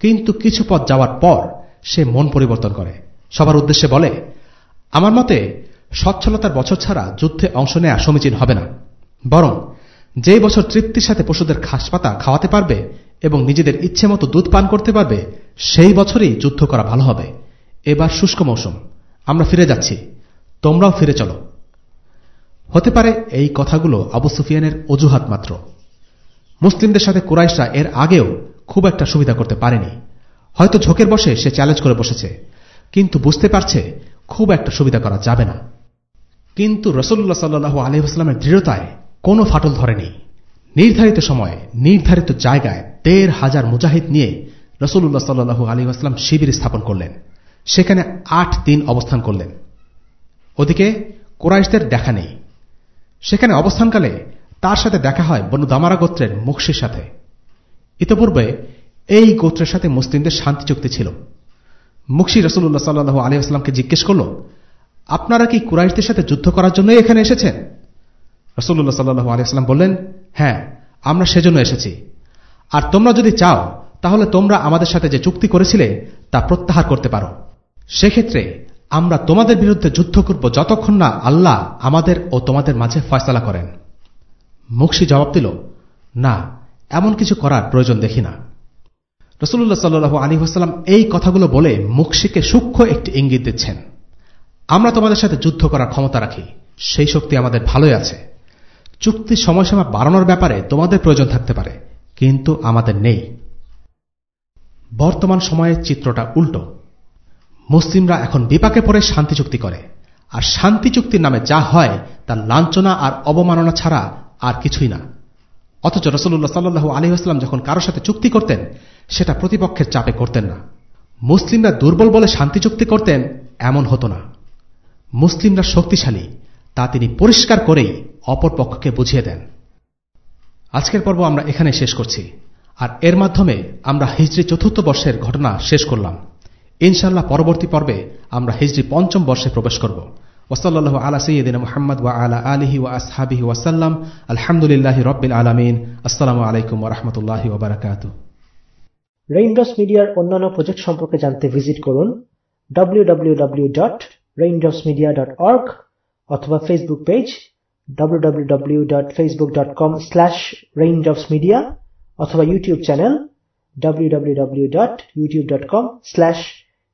কিন্তু কিছু পথ যাওয়ার পর সে মন পরিবর্তন করে। সবার উদ্দেশ্যে বলে, আমার মতে সচ্ছলতার বছর ছাড়া যুদ্ধে অংশ নেয়া সমীচীন হবে না। বরং যে বছর তৃপ্তির সাথে পশুদের ঘাসপাতা খাওয়াতে পারবে এবং নিজেদের ইচ্ছে মতো দুধ পান করতে পারবে, সেই বছরই যুদ্ধ করা ভালো হবে। এবার শুষ্ক মৌসুম। আমরা ফিরে যাচ্ছি। তোমরাও ফিরে চলো। হতে পারে এই কথাগুলো আবু সুফিয়ানের অজুহাত মাত্র। মুসলিমদের সাথে কুরাইশরা এর আগেও খুব একটা সুবিধা করতে পারেনি। হয়তো ঝোঁকের বসে সে চ্যালেঞ্জ করে বসেছে, কিন্তু বুঝতে পারছে খুব একটা সুবিধা করা যাবে না। কিন্তু রসল্লাহ সাল্লু আলহিহাস্লামের দৃঢ়তায় কোনো ফাটল ধরেনি। নির্ধারিত সময়ে, নির্ধারিত জায়গায় দেড় হাজার মুজাহিদ নিয়ে রসুল্লাহ সাল্লু আলহিহাস্লাম শিবির স্থাপন করলেন। সেখানে আট দিন অবস্থান করলেন। ওদিকে কোরাইশদের দেখা নেই। সেখানে অবস্থানকালে তার সাথে দেখা হয় বনু দামারা গোত্রের মুখশির সাথে। ইতপূর্বে এই গোত্রের সাথে মুসলিমদের শান্তি চুক্তি ছিল। মুখশি রসুল্লাহ সাল্লু আলিয়াস্লামকে জিজ্ঞেস করল, আপনারা কি কুরাইশদের সাথে যুদ্ধ করার জন্যই এখানে এসেছেন? রসুল্লাহ সাল্লু আলিয়াস্লাম বললেন হ্যাঁ আমরা সেজন্য এসেছি। আর তোমরা যদি চাও, তাহলে তোমরা আমাদের সাথে যে চুক্তি করেছিলে তা প্রত্যাহার করতে পারো। সেক্ষেত্রে আমরা তোমাদের বিরুদ্ধে যুদ্ধ করব যতক্ষণ না আল্লাহ আমাদের ও তোমাদের মাঝে ফয়সলা করেন। মুখশি জবাব দিল, না, এমন কিছু করার প্রয়োজন দেখি না। রসুল্লাহ সাল্লু আলী এই কথাগুলো বলে মুখশিকে সূক্ষ্ম একটি ইঙ্গিত দিচ্ছেন। আমরা তোমাদের সাথে যুদ্ধ করার ক্ষমতা রাখি, সেই শক্তি আমাদের ভালোই আছে। চুক্তির সময়সীমা বাড়ানোর ব্যাপারে তোমাদের প্রয়োজন থাকতে পারে, কিন্তু আমাদের নেই। বর্তমান সময়ে চিত্রটা উল্টো। মুসলিমরা এখন বিপাকে পড়ে শান্তি চুক্তি করে। আর শান্তি চুক্তির নামে যা হয় তা লাঞ্ছনা আর অবমাননা ছাড়া আর কিছুই না। অথচ রসুল্লাহ সাল্লু আলী আসলাম যখন কারোর সাথে চুক্তি করতেন, সেটা প্রতিপক্ষের চাপে করতেন না। মুসলিমরা দুর্বল বলে শান্তি চুক্তি করতেন, এমন হতো না। মুসলিমরা শক্তিশালী, তা তিনি পরিষ্কার করেই অপর পক্ষকে বুঝিয়ে দেন। আজকের পর্ব আমরা এখানে শেষ করছি। আর এর মাধ্যমে আমরা হিজড়ি চতুর্থ বর্ষের ঘটনা শেষ করলাম। ইনশাল্লাহ পরবর্তী পর্বে আমরা হিজড়ি পঞ্চম বর্ষে প্রবেশ করব। ওসল্লাহ আলা সৈয়দিন মোহাম্মদ ওয়া আলা আলহি ওয়া আসহাবিহি ওয়াসাল্লাম আলহামদুলিল্লাহ রব্বিল আলমিন। আসসালামু আলাইকুম ওরহমতুল্লাহ ওবরাকাত রেইনড্রপস মিডিয়ার অন্যান্য প্রজেক্ট সম্পর্কে জানতে ভিজিট করুন www.raindropsmedia.org অথবা ফেসবুক পেজ www.facebook.com/raindropsmedia অথবা ইউটিউব চ্যানেল